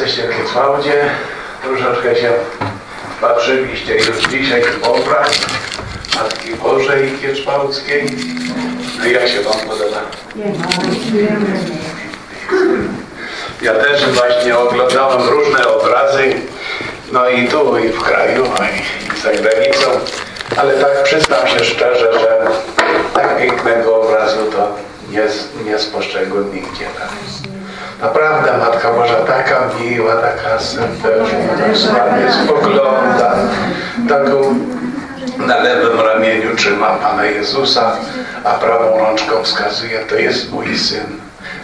jesteście w Kiecwałdzie, troszeczkę się patrzyliście już dzisiaj w obraz Matki Bożej Kieczwałdzkiej. No i jak się Wam podoba? Ja też właśnie oglądałem różne obrazy, no i tu, i w kraju, no i za granicą, ale tak przyznam się szczerze, że tak pięknego obrazu to nie, nie spostrzegłem nigdzie. Tak. Naprawdę Matka Boża taka miła, taka serdeczna, ładnie spogląda, taką na lewym ramieniu trzyma Pana Jezusa, a prawą rączką wskazuje, to jest mój Syn,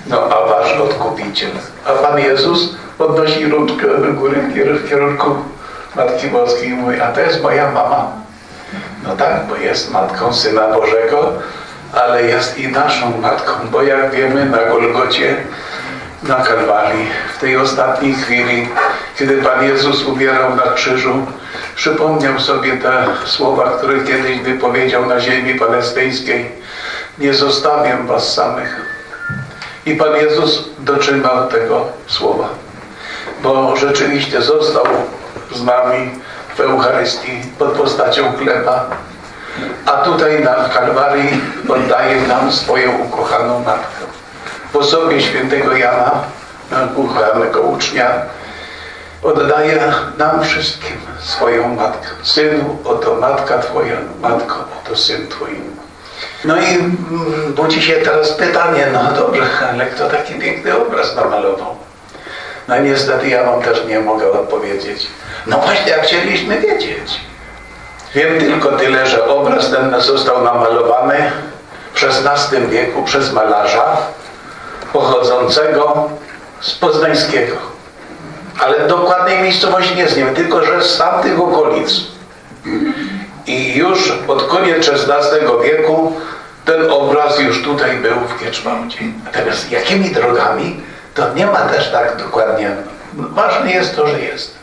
no a Wasz Odkupiciel. A Pan Jezus podnosi rączkę do góry w kierunku Matki Boskiej i mówi, a to jest moja mama. No tak, bo jest Matką Syna Bożego, ale jest i naszą Matką, bo jak wiemy na Golgocie na Kalwarii, w tej ostatniej chwili, kiedy Pan Jezus umierał na krzyżu, przypomniał sobie te słowa, które kiedyś wypowiedział na ziemi palestyńskiej. Nie zostawię was samych. I Pan Jezus dotrzymał tego słowa, bo rzeczywiście został z nami w Eucharystii pod postacią chleba, a tutaj na Kalwarii oddaje nam swoją ukochaną Matkę w osobie świętego Jana, ukochanego ucznia, oddaje nam wszystkim swoją matkę. Synu, oto matka Twoja, matko, oto syn Twój. No i budzi się teraz pytanie, no dobrze, ale kto taki piękny obraz namalował? No niestety ja Wam też nie mogę odpowiedzieć. No właśnie, jak chcieliśmy wiedzieć. Wiem tylko tyle, że obraz ten został namalowany w XVI wieku przez malarza, pochodzącego z Poznańskiego. Ale dokładnej miejscowości nie znam, tylko że z tamtych okolic. I już pod koniec XVI wieku ten obraz już tutaj był w Kieczwałdzie. Natomiast jakimi drogami, to nie ma też tak dokładnie. Ważne jest to, że jest.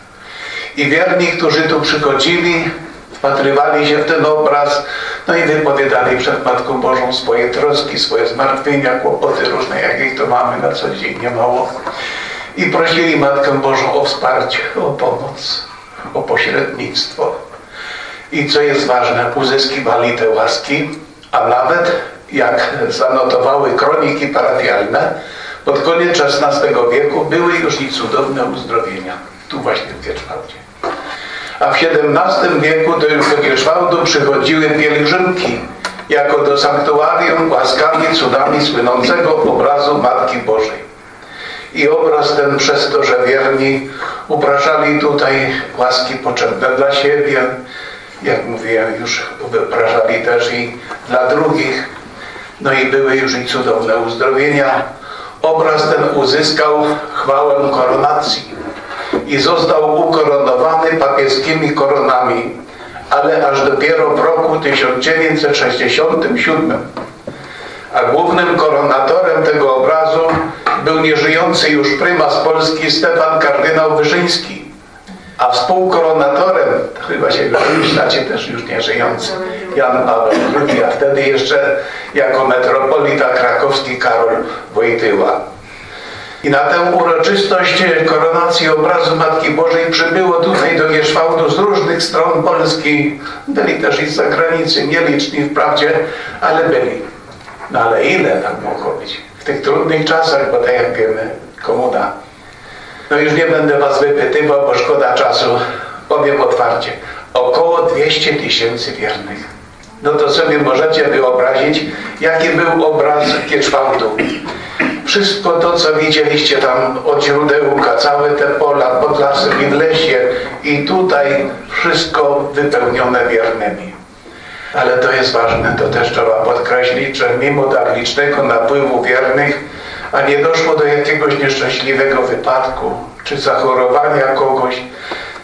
I wierni, którzy tu przychodzili, wpatrywali się w ten obraz, no i wypowiadali przed Matką Bożą swoje troski, swoje zmartwienia, kłopoty różne, jakich to mamy na co dzień, nie mało. I prosili Matkę Bożą o wsparcie, o pomoc, o pośrednictwo. I co jest ważne, uzyskiwali te łaski, a nawet jak zanotowały kroniki parafialne, pod koniec XVI wieku były już i cudowne uzdrowienia. Tu właśnie w Kieczwałdzie. A w XVII wieku do Kieczwałdu przychodziły pielgrzymki jako do sanktuarium łaskami, cudami słynącego obrazu Matki Bożej. I obraz ten przez to, że wierni upraszali tutaj łaski potrzebne dla siebie, jak mówiłem, już wypraszali też i dla drugich. No i były już i cudowne uzdrowienia. Obraz ten uzyskał chwałę koronacji i został ukoronowany papieskimi koronami, ale aż dopiero w roku 1967. A głównym koronatorem tego obrazu był nieżyjący już prymas Polski Stefan kardynał Wyszyński. A współkoronatorem, to chyba się myślacie też już nieżyjący, Jan Paweł II, a wtedy jeszcze jako metropolita krakowski Karol Wojtyła. I na tę uroczystość koronacji obrazu Matki Bożej przybyło tutaj do Gierzwałdu z różnych stron Polski. Byli też i z zagranicy, nieliczni wprawdzie, ale byli. No ale ile tam mogło być? W tych trudnych czasach, bo tak jak wiemy, komuna. No już nie będę was wypytywał, bo szkoda czasu. Powiem otwarcie. Około 200 tysięcy wiernych. No to sobie możecie wyobrazić, jaki był obraz Kieczwałdu. Wszystko to, co widzieliście tam od źródełka, całe te pola pod lasem i w lesie i tutaj wszystko wypełnione wiernymi. Ale to jest ważne, to też trzeba podkreślić, że mimo tak licznego napływu wiernych, a nie doszło do jakiegoś nieszczęśliwego wypadku, czy zachorowania kogoś,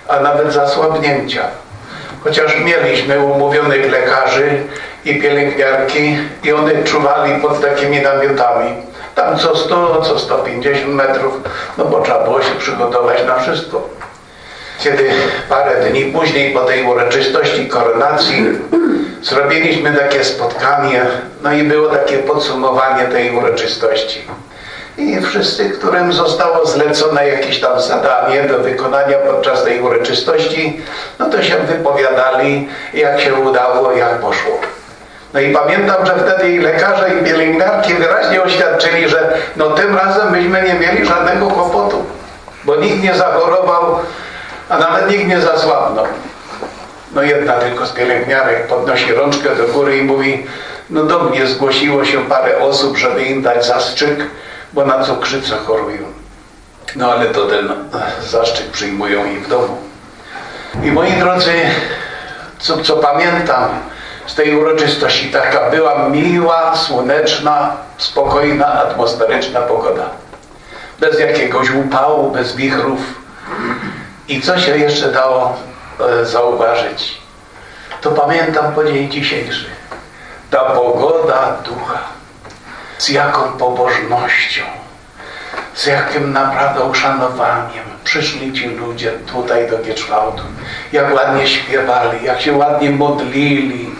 a nawet zasłabnięcia. Chociaż mieliśmy umówionych lekarzy i pielęgniarki i one czuwali pod takimi namiotami. Tam co 100, co 150 metrów, no bo trzeba było się przygotować na wszystko. Kiedy parę dni później po tej uroczystości koronacji zrobiliśmy takie spotkanie, no i było takie podsumowanie tej uroczystości. I wszyscy, którym zostało zlecone jakieś tam zadanie do wykonania podczas tej uroczystości, no to się wypowiadali, jak się udało, jak poszło. No i pamiętam, że wtedy i lekarze i pielęgniarki wyraźnie oświadczyli, że no tym razem myśmy nie mieli żadnego kłopotu, bo nikt nie zachorował, a nawet nikt nie zasłabnął. No jedna tylko z pielęgniarek podnosi rączkę do góry i mówi, no do mnie zgłosiło się parę osób, żeby im dać zastrzyk, bo na cukrzycę chorują. No ale to ten zastrzyk przyjmują i w domu. I moi drodzy, co, co pamiętam z tej uroczystości, taka była miła, słoneczna, spokojna, atmosferyczna pogoda. Bez jakiegoś upału, bez wichrów. I co się jeszcze dało e, zauważyć? To pamiętam po dzień dzisiejszy. Ta pogoda ducha z jaką pobożnością, z jakim naprawdę uszanowaniem przyszli ci ludzie tutaj do Gieczwałdu. Jak ładnie śpiewali, jak się ładnie modlili.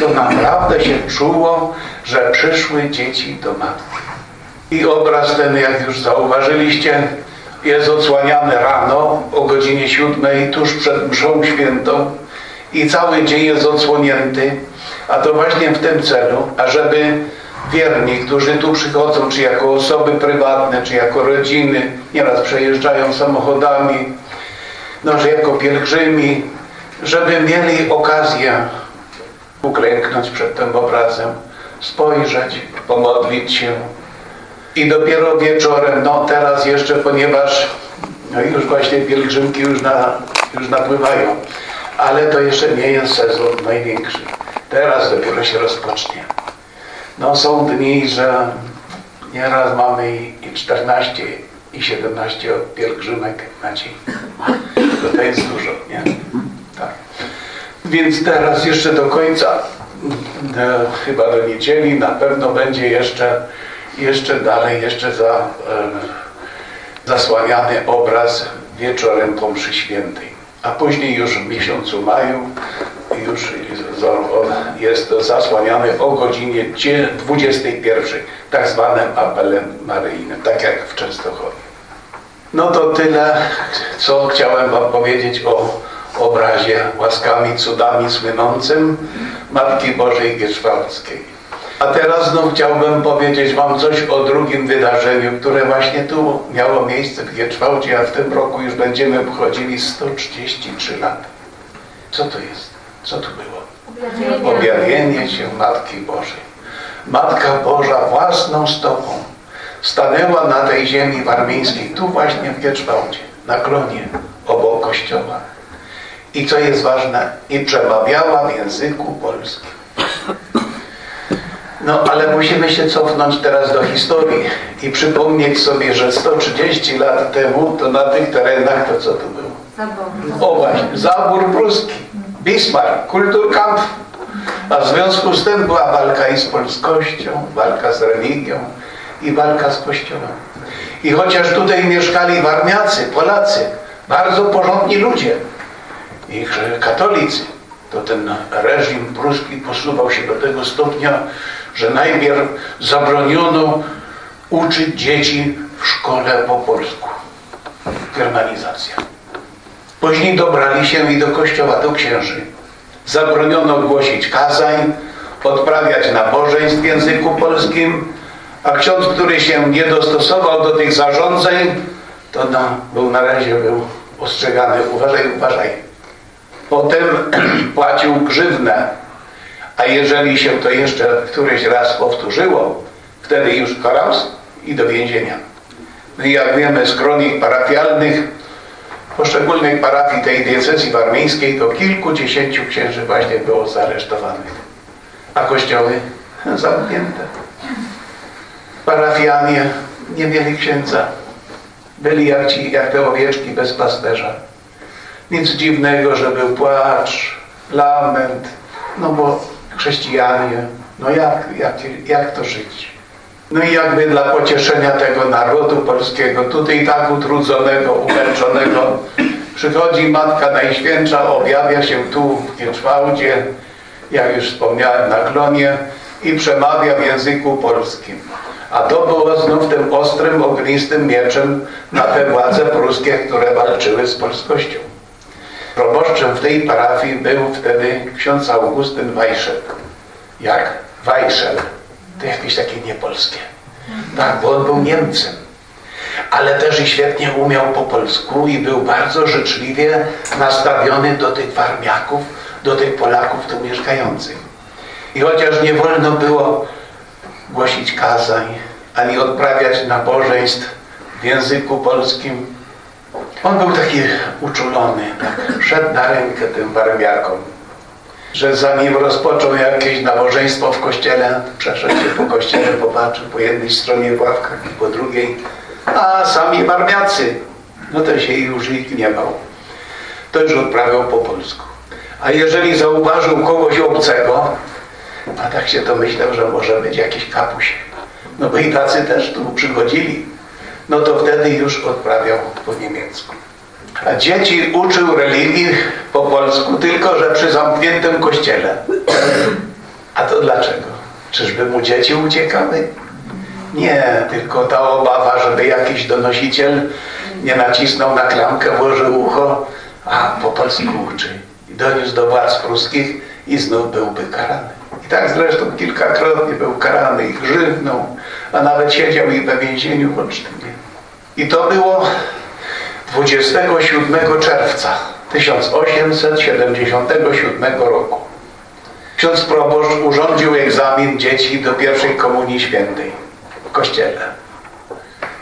To naprawdę się czuło, że przyszły dzieci do matki. I obraz ten, jak już zauważyliście, jest odsłaniany rano o godzinie siódmej, tuż przed mszą świętą i cały dzień jest odsłonięty, a to właśnie w tym celu, ażeby wierni, którzy tu przychodzą, czy jako osoby prywatne, czy jako rodziny, nieraz przejeżdżają samochodami, no, że jako pielgrzymi, żeby mieli okazję uklęknąć przed tym obrazem, spojrzeć, pomodlić się. I dopiero wieczorem, no teraz jeszcze, ponieważ no już właśnie pielgrzymki już, na, już napływają, ale to jeszcze nie jest sezon największy. Teraz dopiero się rozpocznie. No są dni, że nieraz mamy i 14 i 17 pielgrzymek na dzień. To, to jest dużo, nie? Tak. Więc teraz jeszcze do końca, e, chyba do niedzieli, na pewno będzie jeszcze, jeszcze dalej, jeszcze za, e, zasłaniany obraz wieczorem po mszy świętej. A później już w miesiącu maju już jest zasłaniany o godzinie 21, tak zwanym apelem maryjnym, tak jak w Częstochowie. No to tyle, co chciałem Wam powiedzieć o obrazie łaskami, cudami słynącym Matki Bożej Gieszwałckiej. A teraz znów chciałbym powiedzieć Wam coś o drugim wydarzeniu, które właśnie tu miało miejsce w Gieczwałcie, a w tym roku już będziemy obchodzili 133 lata. Co to jest? Co tu było? Objawienie, Objawienie się Matki Bożej. Matka Boża własną stopą stanęła na tej ziemi warmińskiej, tu właśnie w Gieczwałcie, na klonie, obok kościoła. I co jest ważne, i przemawiała w języku polskim. No, ale musimy się cofnąć teraz do historii i przypomnieć sobie, że 130 lat temu to na tych terenach to co tu było? Zabór. O właśnie, zabór pruski. Bismarck, Kulturkampf. A w związku z tym była walka i z polskością, walka z religią i walka z kościołem. I chociaż tutaj mieszkali warmiacy, Polacy, bardzo porządni ludzie, ich katolicy, to ten reżim pruski posuwał się do tego stopnia, że najpierw zabroniono uczyć dzieci w szkole po polsku. Germanizacja. Później dobrali się i do kościoła, do księży. Zabroniono głosić kazań, odprawiać nabożeństw w języku polskim, a ksiądz, który się nie dostosował do tych zarządzeń, to no, był na razie był ostrzegany, uważaj, uważaj. Potem płacił grzywnę, a jeżeli się to jeszcze któryś raz powtórzyło, wtedy już karaus i do więzienia. No i jak wiemy z kronik parafialnych, poszczególnych parafii tej diecezji warmińskiej to kilkudziesięciu księży właśnie było zaresztowanych, a kościoły zamknięte. Parafianie nie mieli księdza. Byli jak, ci, jak te owieczki bez pasterza. Nic dziwnego, że był płacz, lament, no bo chrześcijanie, no jak, jak, jak to żyć? No i jakby dla pocieszenia tego narodu polskiego, tutaj tak utrudzonego, umęczonego, przychodzi Matka Najświętsza, objawia się tu w Gieczwałdzie, jak już wspomniałem, na klonie i przemawia w języku polskim. A to było znów tym ostrym, ognistym mieczem na te władze pruskie, które walczyły z polskością. Proboszczem w tej parafii był wtedy ksiądz Augustyn Wajszel. Jak? Wajszel. To jakieś takie niepolskie. Tak, bo on był Niemcem. Ale też i świetnie umiał po polsku i był bardzo życzliwie nastawiony do tych warmiaków, do tych Polaków tu mieszkających. I chociaż nie wolno było głosić kazań, ani odprawiać nabożeństw w języku polskim, on był taki uczulony, tak, szedł na rękę tym warmiakom, że zanim rozpoczął jakieś nabożeństwo w kościele, przeszedł się po kościele, popatrzył po jednej stronie w ławkach i po drugiej, a sami warmiacy, no to się już ich nie bał. To już odprawiał po polsku. A jeżeli zauważył kogoś obcego, a tak się to myślał, że może być jakiś kapuś, no bo i tacy też tu przychodzili, no to wtedy już odprawiał po niemiecku. A dzieci uczył religii po polsku, tylko że przy zamkniętym kościele. A to dlaczego? Czyżby mu dzieci uciekały? Nie, tylko ta obawa, żeby jakiś donosiciel nie nacisnął na klamkę, włożył ucho, a po polsku uczy. I doniósł do władz pruskich i znów byłby karany. I tak zresztą kilkakrotnie był karany i grzywną, a nawet siedział i we więzieniu Olsztynie. I to było 27 czerwca 1877 roku. Ksiądz proboszcz urządził egzamin dzieci do pierwszej komunii świętej w kościele.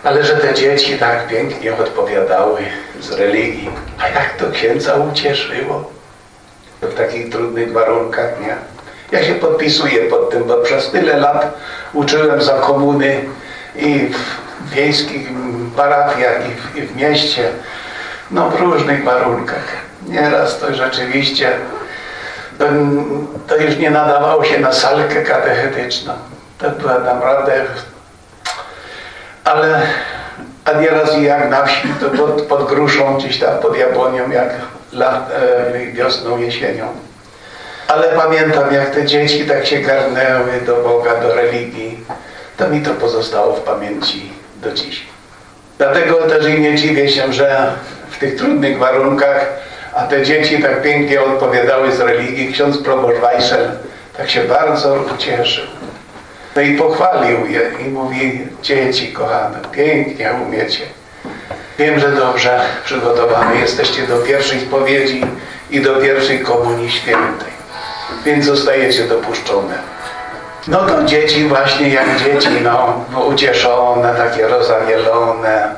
Ale że te dzieci tak pięknie odpowiadały z religii, a jak to księdza ucieszyło w takich trudnych warunkach, nie? Ja się podpisuję pod tym, bo przez tyle lat uczyłem za komuny i w wiejskich parafiach, i w, i w mieście, no w różnych warunkach. Nieraz to rzeczywiście to, już nie nadawało się na salkę katechetyczną. To była naprawdę ale a nieraz jak na wsi, to pod, pod gruszą, gdzieś tam pod jabłonią, jak lat, e, wiosną, jesienią. Ale pamiętam, jak te dzieci tak się garnęły do Boga, do religii. To mi to pozostało w pamięci do dziś. Dlatego też i nie dziwię się, że w tych trudnych warunkach, a te dzieci tak pięknie odpowiadały z religii, ksiądz proboszcz Wajszel tak się bardzo ucieszył. No i pochwalił je i mówi, dzieci kochane, pięknie umiecie. Wiem, że dobrze przygotowani jesteście do pierwszej spowiedzi i do pierwszej komunii świętej. Więc zostajecie dopuszczone. No to dzieci właśnie jak dzieci, no, ucieszone, takie rozanielone,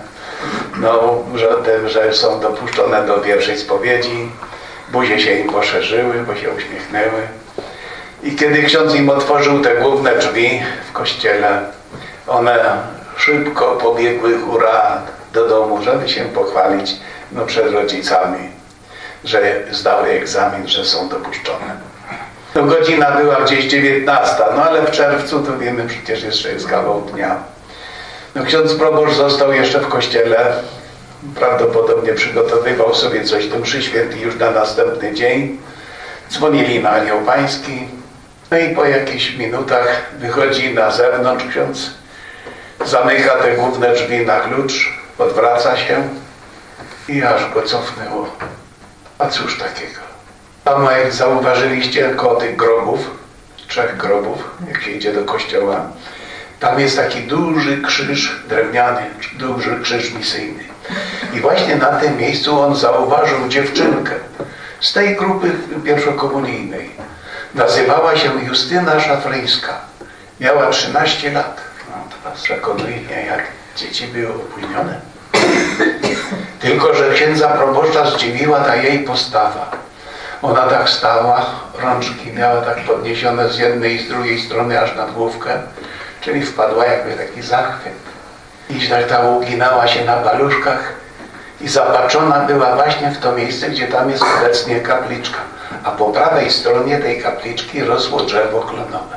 no, że, tym, że są dopuszczone do pierwszej spowiedzi. Buzie się im poszerzyły, bo się uśmiechnęły. I kiedy ksiądz im otworzył te główne drzwi w kościele, one szybko pobiegły hura do domu, żeby się pochwalić no, przed rodzicami, że zdały egzamin, że są dopuszczone. No, godzina była gdzieś 19, no ale w czerwcu to wiemy przecież jeszcze jest kawał dnia. No, ksiądz proboszcz został jeszcze w kościele, prawdopodobnie przygotowywał sobie coś do mszy świętej już na następny dzień. Dzwonili na anioł pański, no i po jakichś minutach wychodzi na zewnątrz ksiądz, zamyka te główne drzwi na klucz, odwraca się i aż go cofnęło. A cóż takiego? Tam jak zauważyliście koło tych grobów, trzech grobów, jak się idzie do kościoła, tam jest taki duży krzyż drewniany, duży krzyż misyjny. I właśnie na tym miejscu on zauważył dziewczynkę z tej grupy pierwszokomunijnej Nazywała się Justyna Szafryńska. Miała 13 lat. No was przekonuje, jak dzieci były opóźnione. Tylko, że księdza proboszcza zdziwiła ta jej postawa. Ona tak stała, rączki miała tak podniesione z jednej i z drugiej strony aż nad główkę, czyli wpadła jakby taki zachwyt. I tak ta uginała się na paluszkach i zapatrzona była właśnie w to miejsce, gdzie tam jest obecnie kapliczka a po prawej stronie tej kapliczki rosło drzewo klonowe.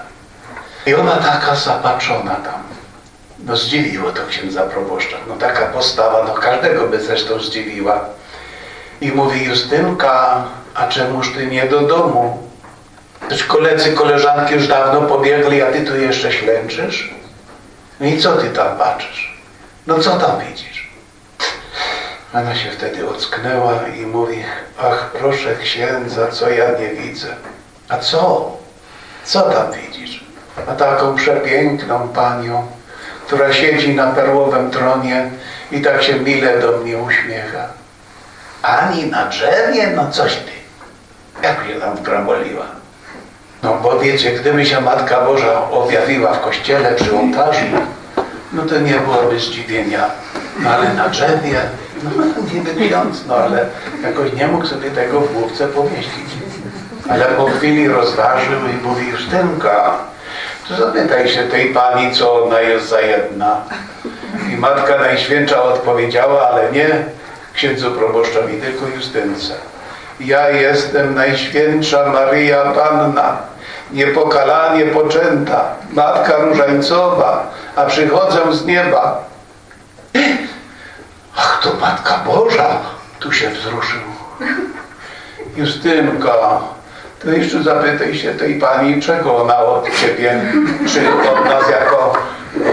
I ona taka zapatrzona tam. No zdziwiło to księdza proboszcza. No taka postawa, no każdego by zresztą zdziwiła. I mówi Justynka, a czemuż ty nie do domu? Też koledzy, koleżanki już dawno pobiegli, a ty tu jeszcze ślęczysz? No i co ty tam patrzysz? No co tam widzisz? Ona się wtedy ocknęła i mówi, ach proszę księdza, co ja nie widzę. A co? Co tam widzisz? A taką przepiękną panią, która siedzi na perłowym tronie i tak się mile do mnie uśmiecha. Ani na drzewie? No coś ty. Jak się tam wgraboliła? No bo wiecie, gdyby się Matka Boża objawiła w kościele przy ołtarzu, no to nie byłoby zdziwienia. No ale na drzewie, no niby ksiądz, no ale jakoś nie mógł sobie tego w główce pomieścić. Ale po chwili rozważył i mówi, Justynka, to zapytaj się tej pani, co ona jest za jedna. I Matka Najświętsza odpowiedziała, ale nie księdzu proboszczowi, tylko Justynce. Ja jestem Najświętsza Maryja Panna, niepokalanie poczęta, Matka Różańcowa, a przychodzę z nieba. Ach, to Matka Boża! Tu się wzruszył. Justynka, to jeszcze zapytaj się tej pani, czego ona od ciebie, czy od nas jako,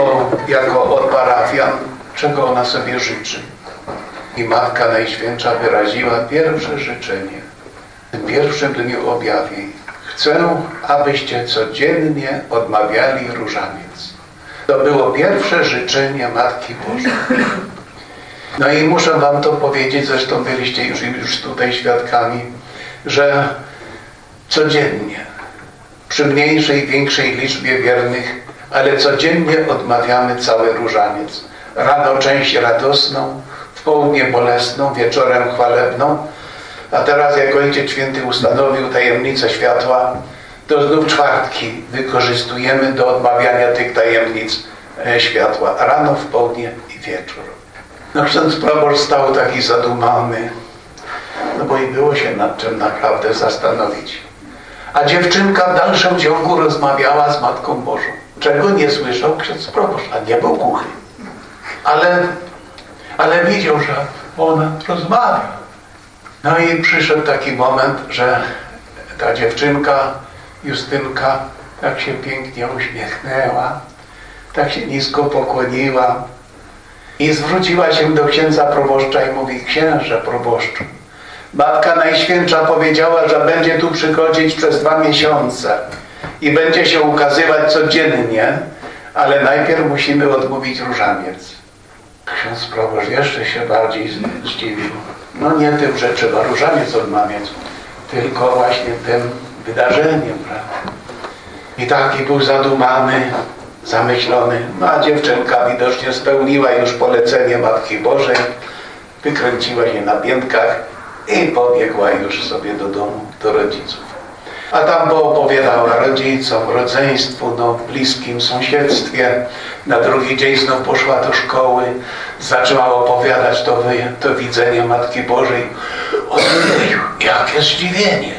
o, jako od parafian, czego ona sobie życzy. I Matka Najświętsza wyraziła pierwsze życzenie. W tym pierwszym dniu objawień. Chcę, abyście codziennie odmawiali różaniec. To było pierwsze życzenie Matki Bożej. No i muszę wam to powiedzieć, zresztą byliście już, już tutaj świadkami, że codziennie, przy mniejszej, większej liczbie wiernych, ale codziennie odmawiamy cały różaniec. Rano część radosną, południe bolesną, wieczorem chwalebną, a teraz jak Ojciec Święty ustanowił tajemnicę światła, to znów czwartki wykorzystujemy do odmawiania tych tajemnic e, światła. Rano, w południe i wieczór. No ksiądz proboszcz stał taki zadumany, no bo i było się nad czym naprawdę zastanowić. A dziewczynka w dalszym ciągu rozmawiała z Matką Bożą. Czego nie słyszał ksiądz proboszcz, a nie był głuchy. Ale, ale widział, że ona rozmawia. No i przyszedł taki moment, że ta dziewczynka, Justynka, tak się pięknie uśmiechnęła, tak się nisko pokłoniła i zwróciła się do księdza proboszcza i mówi, księże proboszczu, Matka Najświętsza powiedziała, że będzie tu przychodzić przez dwa miesiące i będzie się ukazywać codziennie, ale najpierw musimy odmówić różaniec. Ksiądz proboszcz jeszcze się bardziej zdziwił. No nie tym, że trzeba różaniec odmawiać, tylko właśnie tym wydarzeniem, prawda? I taki był zadumany, zamyślony. No a dziewczynka widocznie spełniła już polecenie Matki Bożej, wykręciła się na piętkach i pobiegła już sobie do domu, do rodziców. A tam poopowiadała rodzicom, rodzeństwu, no, bliskim sąsiedztwie. Na drugi dzień znów poszła do szkoły, zaczęła opowiadać to, to widzenie Matki Bożej. Ojej, jakie zdziwienie!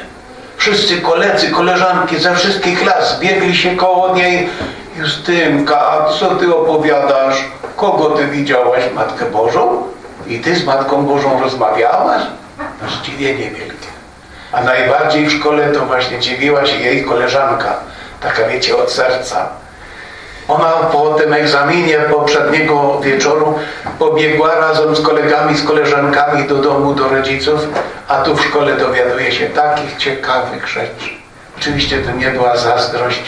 Wszyscy koledzy, koleżanki ze wszystkich klas biegli się koło niej. Justynka, a co ty opowiadasz? Kogo ty widziałaś? Matkę Bożą? I ty z Matką Bożą rozmawiałaś? No zdziwienie wielkie. A najbardziej w szkole to właśnie dziwiła się jej koleżanka, taka wiecie, od serca. Ona po tym egzaminie poprzedniego wieczoru pobiegła razem z kolegami, z koleżankami do domu, do rodziców, a tu w szkole dowiaduje się takich ciekawych rzeczy. Oczywiście to nie była zazdrość,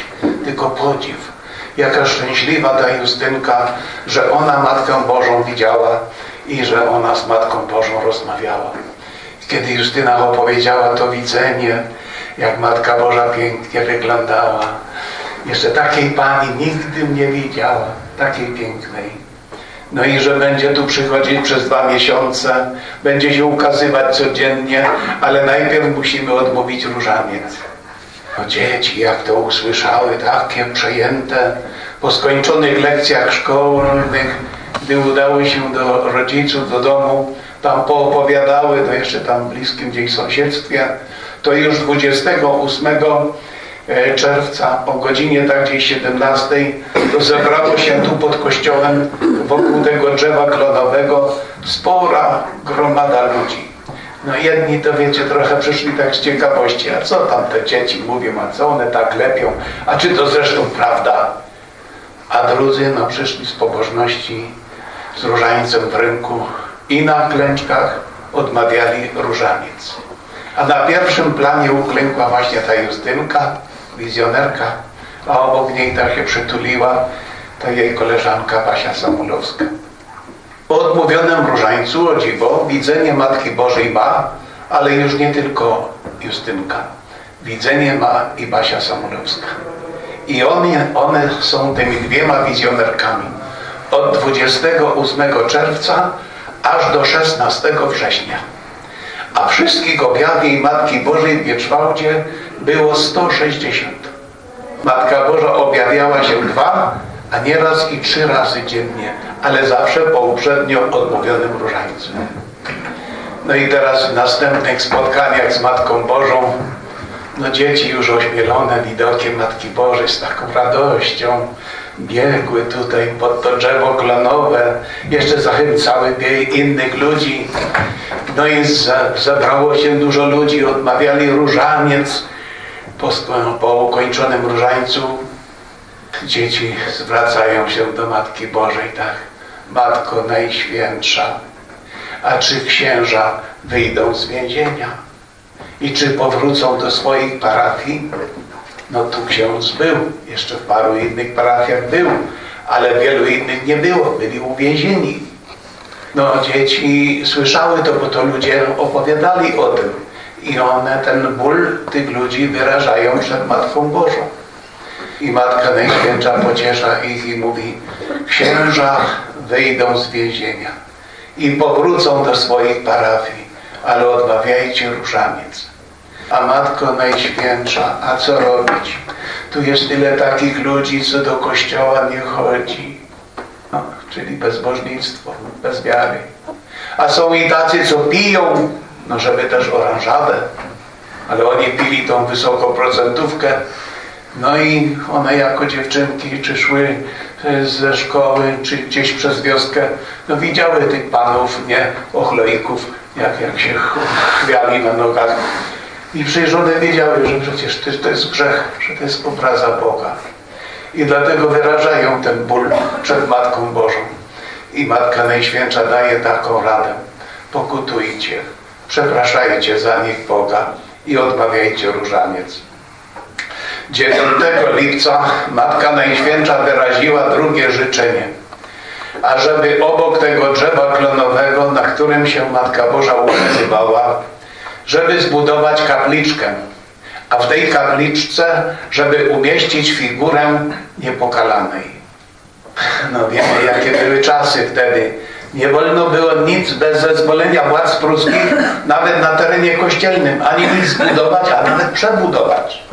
tylko podziw. Jaka szczęśliwa ta Justynka, że ona Matkę Bożą widziała i że ona z Matką Bożą rozmawiała. Kiedy Justyna opowiedziała to widzenie, jak Matka Boża pięknie wyglądała. Jeszcze takiej Pani nigdy nie widziała, takiej pięknej. No i że będzie tu przychodzić przez dwa miesiące, będzie się ukazywać codziennie, ale najpierw musimy odmówić różaniec. No dzieci, jak to usłyszały, takie przejęte, po skończonych lekcjach szkolnych, gdy udały się do rodziców, do domu, tam poopowiadały, to jeszcze tam w bliskim gdzieś sąsiedztwie, to już 28 e, czerwca o godzinie tak gdzieś 17 to zebrało się tu pod kościołem wokół tego drzewa klonowego spora gromada ludzi. No jedni to wiecie, trochę przyszli tak z ciekawości, a co tam te dzieci mówią, a co one tak lepią, a czy to zresztą prawda? A drudzy no, przyszli z pobożności z różańcem w ręku i na klęczkach odmawiali różaniec. A na pierwszym planie uklękła właśnie ta Justynka, wizjonerka, a obok niej tak się przytuliła ta jej koleżanka Basia Samulowska. Po odmówionym różańcu, o dziwo, widzenie Matki Bożej ma, ale już nie tylko Justynka. Widzenie ma i Basia Samulowska. I one, one są tymi dwiema wizjonerkami. Od 28 czerwca aż do 16 września. A wszystkich objawień Matki Bożej w Wieczwałdzie było 160. Matka Boża objawiała się dwa, a nieraz i trzy razy dziennie, ale zawsze po uprzednio odmówionym różańcu. No i teraz w następnych spotkaniach z Matką Bożą no dzieci już ośmielone widokiem Matki Bożej z taką radością biegły tutaj pod to drzewo klonowe, jeszcze zachęcały innych ludzi. No i zebrało się dużo ludzi, odmawiali różaniec po, po ukończonym różańcu. Dzieci zwracają się do Matki Bożej, tak, Matko Najświętsza, a czy księża wyjdą z więzienia? i czy powrócą do swoich parafii. No tu ksiądz był, jeszcze w paru innych parafiach był, ale wielu innych nie było, byli uwięzieni. No dzieci słyszały to, bo to ludzie opowiadali o tym i one ten ból tych ludzi wyrażają przed Matką Bożą. I Matka Najświętsza pociesza ich i mówi księża wyjdą z więzienia i powrócą do swoich parafii ale odmawiajcie różaniec. A Matko Najświętsza, a co robić? Tu jest tyle takich ludzi, co do kościoła nie chodzi. No, czyli bezbożnictwo, bez wiary. A są i tacy, co piją, no żeby też oranżadę, ale oni pili tą wysoką procentówkę. No i one jako dziewczynki, czy szły ze szkoły, czy gdzieś przez wioskę, no widziały tych panów, nie, ochloików, jak, jak się chwiali na nogach. I przejrzone wiedziały, że przecież to jest grzech, że to jest obraza Boga. I dlatego wyrażają ten ból przed Matką Bożą. I Matka Najświętsza daje taką radę. Pokutujcie, przepraszajcie za nich Boga i odmawiajcie różaniec. 9 lipca Matka Najświętsza wyraziła drugie życzenie – ażeby obok tego drzewa klonowego, na którym się Matka Boża ukazywała, żeby zbudować kapliczkę, a w tej kapliczce, żeby umieścić figurę niepokalanej. No wiemy, jakie były czasy wtedy. Nie wolno było nic bez zezwolenia władz pruskich, nawet na terenie kościelnym, ani nic zbudować, a nawet przebudować.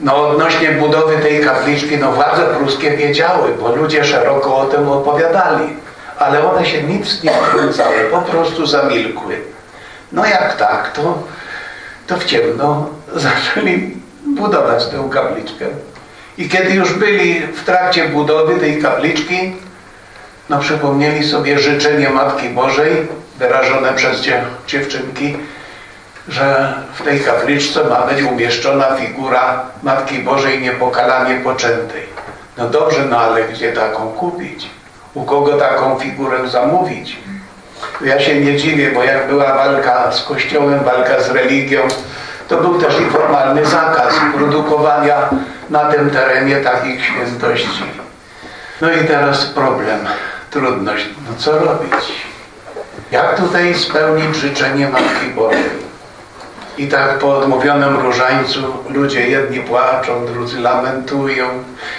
No odnośnie budowy tej kapliczki, no władze pruskie wiedziały, bo ludzie szeroko o tym opowiadali. Ale one się nic nie wtrącały, po prostu zamilkły. No jak tak, to, to w ciemno zaczęli budować tę kapliczkę. I kiedy już byli w trakcie budowy tej kapliczki, no przypomnieli sobie życzenie Matki Bożej wyrażone przez dziewczynki, że w tej kapliczce ma być umieszczona figura Matki Bożej niepokalanie poczętej. No dobrze, no ale gdzie taką kupić? U kogo taką figurę zamówić? Ja się nie dziwię, bo jak była walka z Kościołem, walka z religią, to był też i formalny zakaz produkowania na tym terenie takich świętości. No i teraz problem, trudność. No co robić? Jak tutaj spełnić życzenie Matki Bożej? I tak po odmówionym różańcu ludzie jedni płaczą, drudzy lamentują.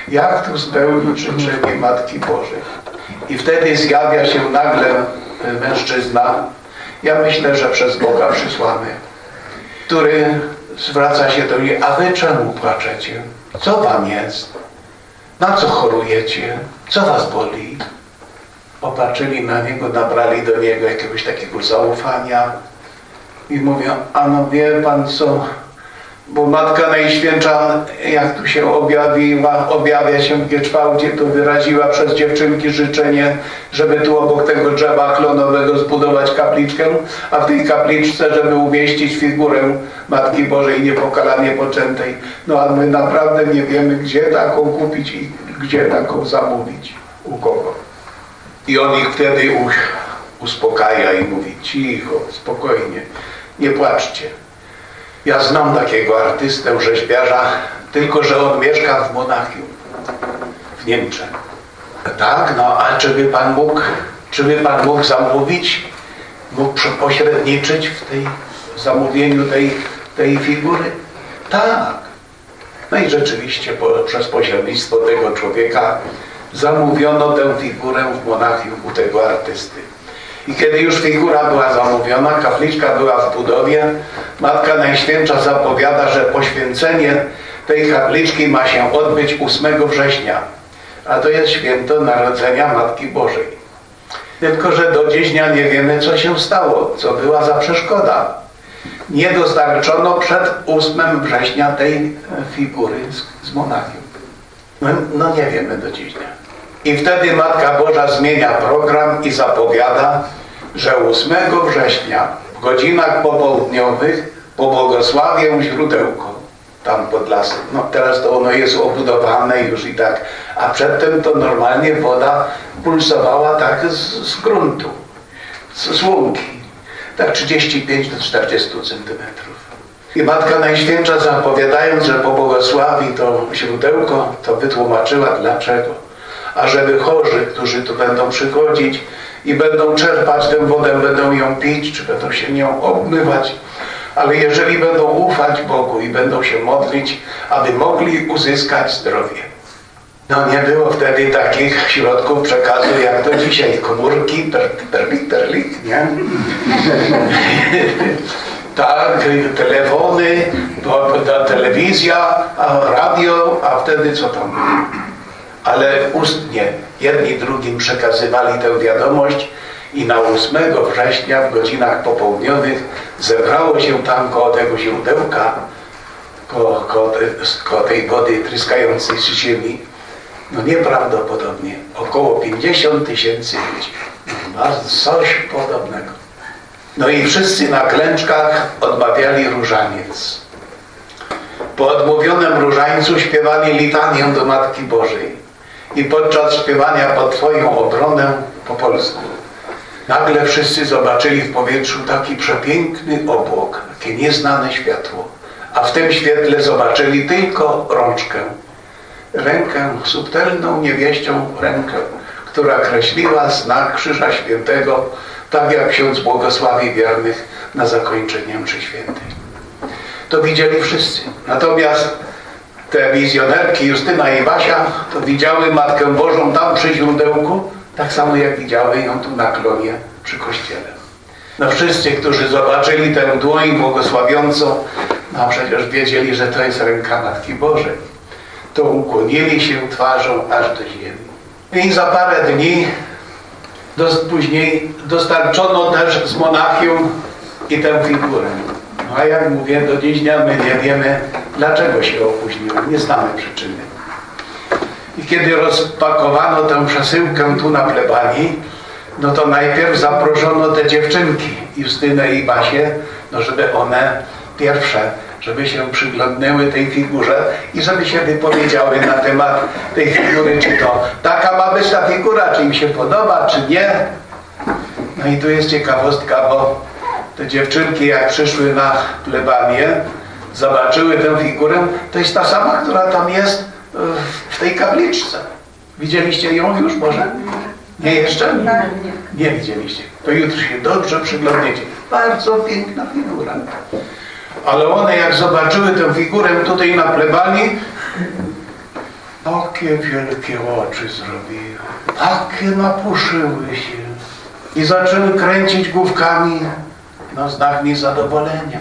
Jak tu spełnić życzenie Matki Bożej? I wtedy zjawia się nagle mężczyzna, ja myślę, że przez Boga przysłany, który zwraca się do niej, a wy czemu płaczecie? Co wam jest? Na co chorujecie? Co was boli? Popatrzyli na niego, nabrali do niego jakiegoś takiego zaufania, i mówią, a no wie pan co, bo Matka Najświętsza, jak tu się objawiła, objawia się w Gieczwałdzie, to wyraziła przez dziewczynki życzenie, żeby tu obok tego drzewa klonowego zbudować kapliczkę, a w tej kapliczce, żeby umieścić figurę Matki Bożej niepokalanie poczętej. No a my naprawdę nie wiemy, gdzie taką kupić i gdzie taką zamówić, u kogo. I on ich wtedy uspokaja i mówi, cicho, spokojnie, nie płaczcie. Ja znam takiego artystę, rzeźbiarza, tylko że on mieszka w Monachium, w Niemczech. Tak, no a czy by Pan mógł, czy by Pan mógł zamówić, mógł pośredniczyć w tej zamówieniu tej, tej figury? Tak. No i rzeczywiście po, przez pośrednictwo tego człowieka zamówiono tę figurę w Monachium u tego artysty. I kiedy już figura była zamówiona, kapliczka była w budowie, Matka Najświętsza zapowiada, że poświęcenie tej kapliczki ma się odbyć 8 września, a to jest święto Narodzenia Matki Bożej. Tylko, że do dziś dnia nie wiemy, co się stało, co była za przeszkoda. Nie dostarczono przed 8 września tej figury z, z Monachium. No, no nie wiemy do dziś dnia. I wtedy Matka Boża zmienia program i zapowiada, że 8 września w godzinach popołudniowych pobłogosławię źródełko tam pod lasem. No teraz to ono jest obudowane już i tak, a przedtem to normalnie woda pulsowała tak z, z gruntu, z, z łąki, tak 35 do 40 centymetrów. I Matka Najświętsza zapowiadając, że pobłogosławi to źródełko, to wytłumaczyła dlaczego ażeby chorzy, którzy tu będą przychodzić i będą czerpać tę wodę, będą ją pić, czy będą się nią obmywać, ale jeżeli będą ufać Bogu i będą się modlić, aby mogli uzyskać zdrowie. No nie było wtedy takich środków przekazu jak to dzisiaj, komórki, per, perlik, perlik, nie? tak, telefony, telewizja, radio, a wtedy co tam? Ale ustnie jedni drugim przekazywali tę wiadomość i na 8 września w godzinach popołudniowych zebrało się tam koło tego źródełka, koło, koło, tej wody tryskającej z ziemi, no nieprawdopodobnie, około 50 tysięcy ludzi. Coś podobnego. No i wszyscy na klęczkach odmawiali różaniec. Po odmówionym różańcu śpiewali litanię do Matki Bożej i podczas śpiewania pod Twoją obronę po polsku. Nagle wszyscy zobaczyli w powietrzu taki przepiękny obłok, takie nieznane światło, a w tym świetle zobaczyli tylko rączkę. Rękę, subtelną, niewieścią rękę, która kreśliła znak Krzyża Świętego, tak jak ksiądz błogosławi wiernych na zakończenie mszy świętej. To widzieli wszyscy. Natomiast te wizjonerki Justyna i Basia to widziały Matkę Bożą tam przy źródełku, tak samo jak widziały ją tu na klonie przy kościele. No wszyscy, którzy zobaczyli tę dłoń błogosławiącą, no przecież wiedzieli, że to jest ręka Matki Bożej. To ukłonili się twarzą aż do ziemi. I za parę dni do, później dostarczono też z Monachium i tę figurę. A jak mówię, do dziś dnia my nie wiemy, dlaczego się opóźniło. Nie znamy przyczyny. I kiedy rozpakowano tę przesyłkę tu na plebanii, no to najpierw zaproszono te dziewczynki, Justynę i Basię, no żeby one pierwsze, żeby się przyglądnęły tej figurze i żeby się wypowiedziały na temat tej figury, czy to taka ma być ta figura, czy im się podoba, czy nie. No i tu jest ciekawostka, bo te dziewczynki jak przyszły na plebanię, zobaczyły tę figurę, to jest ta sama, która tam jest e, w tej kapliczce. Widzieliście ją już może? Nie jeszcze? Nie, nie widzieliście. To jutro się dobrze przyglądniecie. Bardzo piękna figura. Ale one jak zobaczyły tę figurę tutaj na plebanii, takie wielkie oczy zrobiły, takie napuszyły się i zaczęły kręcić główkami no znak niezadowolenia.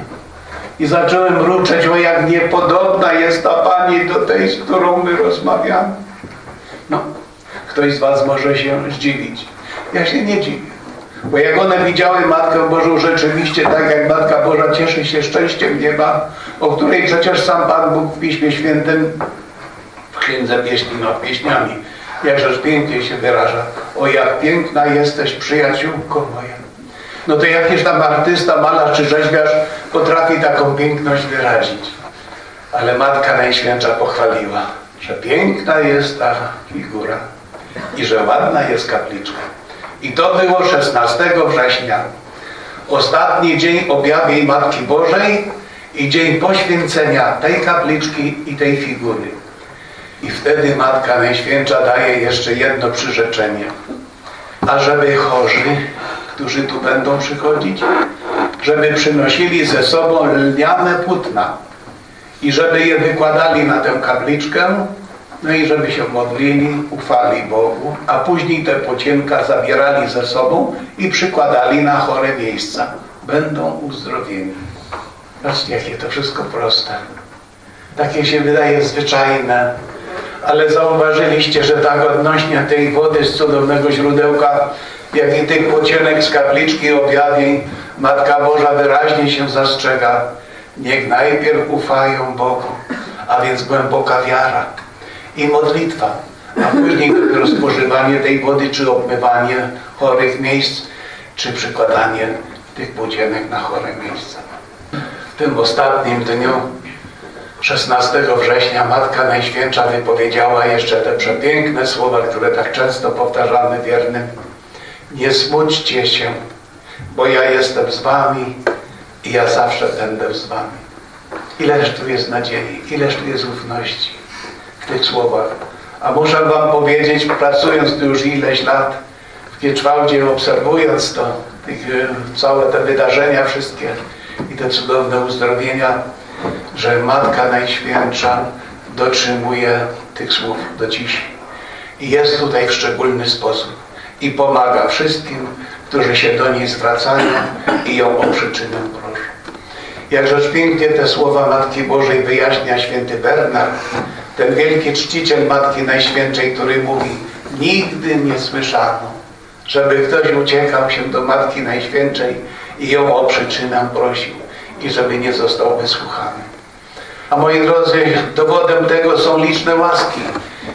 I zacząłem mruczeć, o jak niepodobna jest ta Pani do tej, z którą my rozmawiamy. No, ktoś z Was może się zdziwić. Ja się nie dziwię. Bo jak one widziały Matkę Bożą rzeczywiście tak, jak Matka Boża cieszy się szczęściem nieba, o której przecież sam Pan Bóg w Piśmie Świętym w Księdze Pieśni nad Pieśniami, jakżeż pięknie się wyraża. O jak piękna jesteś przyjaciółko moja. No to jakiś tam artysta, malarz czy rzeźbiarz potrafi taką piękność wyrazić. Ale Matka Najświętsza pochwaliła, że piękna jest ta figura i że ładna jest kapliczka. I to było 16 września. Ostatni dzień objawień Matki Bożej i dzień poświęcenia tej kapliczki i tej figury. I wtedy Matka Najświętsza daje jeszcze jedno przyrzeczenie. Ażeby chorzy, którzy tu będą przychodzić, żeby przynosili ze sobą lniane płótna i żeby je wykładali na tę kapliczkę no i żeby się modlili, ufali Bogu, a później te pocienka zabierali ze sobą i przykładali na chore miejsca. Będą uzdrowieni. Zobaczcie, jakie to wszystko proste. Takie się wydaje zwyczajne, ale zauważyliście, że tak odnośnie tej wody z cudownego źródełka, jak i tych pocienek z kapliczki objawień, Matka Boża wyraźnie się zastrzega. Niech najpierw ufają Bogu, a więc głęboka wiara i modlitwa, a później dopiero spożywanie tej wody, czy obmywanie chorych miejsc, czy przykładanie tych płócienek na chore miejsca. W tym ostatnim dniu, 16 września, Matka Najświętsza wypowiedziała jeszcze te przepiękne słowa, które tak często powtarzamy wiernym. Nie smućcie się, bo ja jestem z wami i ja zawsze będę z wami. Ileż tu jest nadziei, ileż tu jest ufności w tych słowach. A muszę wam powiedzieć, pracując tu już ileś lat w Kieczwałdzie, obserwując to, tych, całe te wydarzenia wszystkie i te cudowne uzdrowienia, że Matka Najświętsza dotrzymuje tych słów do dziś. I jest tutaj w szczególny sposób. I pomaga wszystkim, którzy się do niej zwracają i ją o przyczynę proszą. Jakżeż pięknie te słowa Matki Bożej wyjaśnia święty Bernard, ten wielki czciciel Matki Najświętszej, który mówi nigdy nie słyszano, żeby ktoś uciekał się do Matki Najświętszej i ją o przyczynę prosił i żeby nie został wysłuchany. A moi drodzy, dowodem tego są liczne łaski,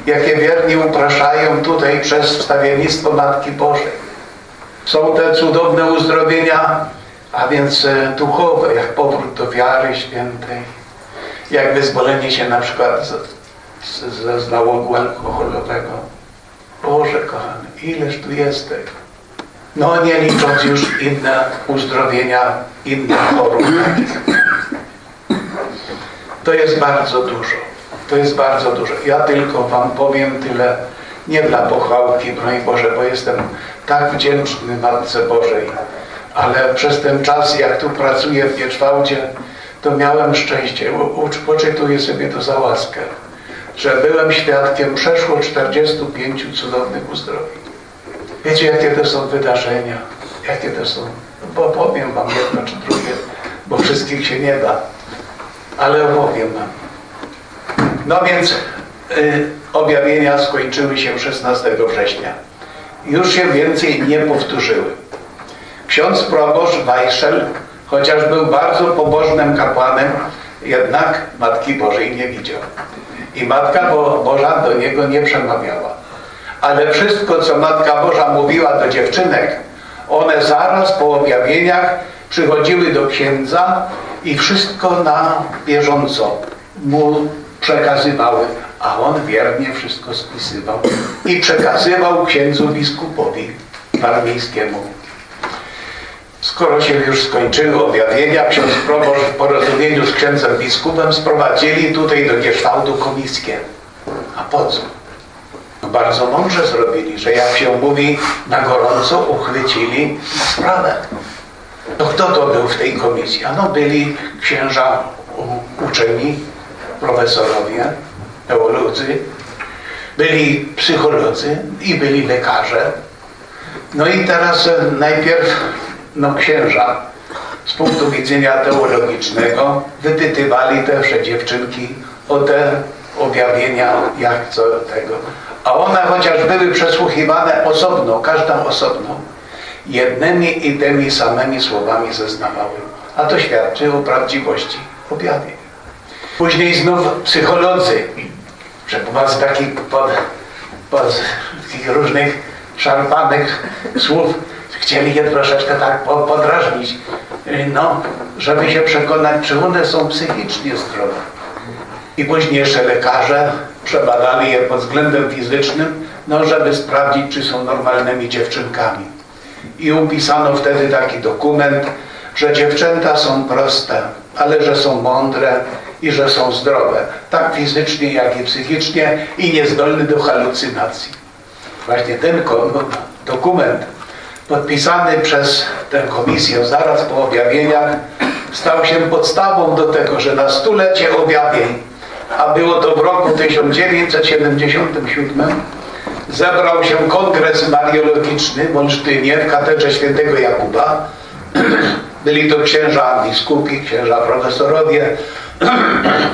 jakie wierni upraszają tutaj przez wstawiennictwo Matki Bożej. Są te cudowne uzdrowienia, a więc e, duchowe, jak powrót do wiary świętej, jak wyzwolenie się na przykład z, z alkoholowego. Boże kochany, ileż tu jest tego. No nie licząc już inne uzdrowienia, innych chorób. To jest bardzo dużo. To jest bardzo dużo. Ja tylko wam powiem tyle, nie dla pochwałki, broń Boże, bo jestem tak wdzięczny Matce Bożej. Ale przez ten czas, jak tu pracuję w Pieczwałdzie, to miałem szczęście. Poczytuję sobie to za łaskę że byłem świadkiem przeszło 45 cudownych uzdrowień. Wiecie, jakie to są wydarzenia? Jakie to są? Bo opowiem wam jedno czy drugie, bo wszystkich się nie da. Ale opowiem wam. No więc y, objawienia skończyły się 16 września. Już się więcej nie powtórzyły. Ksiądz proboszcz Wajszel, chociaż był bardzo pobożnym kapłanem, jednak Matki Bożej nie widział. I Matka Boża do niego nie przemawiała. Ale wszystko, co Matka Boża mówiła do dziewczynek, one zaraz po objawieniach przychodziły do księdza i wszystko na bieżąco mu przekazywały, a on wiernie wszystko spisywał i przekazywał księdzu biskupowi warmińskiemu. Skoro się już skończyły objawienia, ksiądz proboszcz w porozumieniu z księdzem biskupem sprowadzili tutaj do Gieształtu komisję. A po co? No bardzo mądrze zrobili, że jak się mówi na gorąco uchwycili sprawę. No kto to był w tej komisji? No byli księża uczeni, profesorowie, teolodzy, byli psycholodzy i byli lekarze. No i teraz najpierw no księża z punktu widzenia teologicznego wypytywali te wsze dziewczynki o te objawienia, jak co tego. A one chociaż były przesłuchiwane osobno, każdą osobno, jednymi i tymi samymi słowami zeznawały. A to świadczy o prawdziwości objawień. Później znów psycholodzy, że pomocy takich pod, pod takich różnych szarpanych słów chcieli je troszeczkę tak podrażnić, no, żeby się przekonać, czy one są psychicznie zdrowe. I później jeszcze lekarze przebadali je pod względem fizycznym, no, żeby sprawdzić, czy są normalnymi dziewczynkami. I upisano wtedy taki dokument, że dziewczęta są proste, ale że są mądre i że są zdrowe, tak fizycznie, jak i psychicznie i niezdolne do halucynacji. Właśnie ten dokument podpisany przez tę komisję zaraz po objawieniach stał się podstawą do tego, że na stulecie objawień, a było to w roku 1977, zebrał się kongres mariologiczny w Olsztynie w katedrze świętego Jakuba. Byli to księża biskupi, księża profesorowie,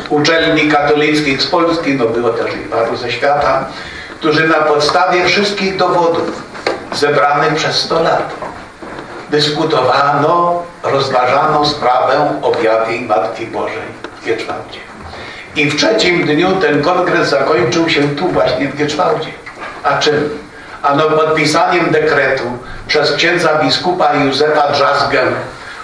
uczelni katolickich z Polski, no było też i paru ze świata, którzy na podstawie wszystkich dowodów zebranych przez 100 lat dyskutowano, rozważano sprawę objawień Matki Bożej w Gieczwałdzie. I w trzecim dniu ten kongres zakończył się tu właśnie w Gieczwałdzie. A czym? Ano podpisaniem dekretu przez księdza biskupa Józefa Drzazgę,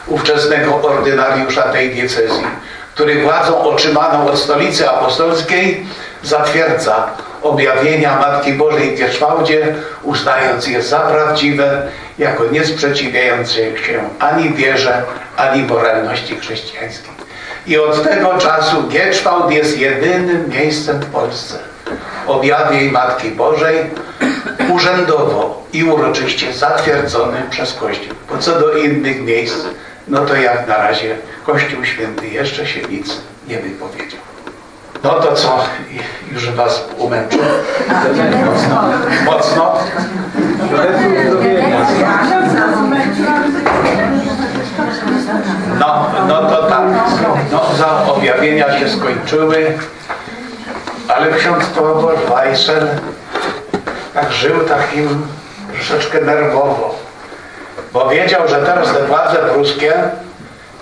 ówczesnego ordynariusza tej diecezji, który władzą otrzymaną od stolicy apostolskiej zatwierdza objawienia Matki Bożej w Wierzchwałdzie, uznając je za prawdziwe, jako nie sprzeciwiające się ani wierze, ani moralności chrześcijańskiej. I od tego czasu Gieczwałd jest jedynym miejscem w Polsce objawień Matki Bożej urzędowo i uroczyście zatwierdzonym przez Kościół. Bo co do innych miejsc, no to jak na razie Kościół Święty jeszcze się nic nie wypowiedział. No to co, już was umęczę? Mocno. Mocno. No, no to tak. No, za objawienia się skończyły, ale ksiądz Teodor Weissel tak żył takim troszeczkę nerwowo, bo wiedział, że teraz te władze pruskie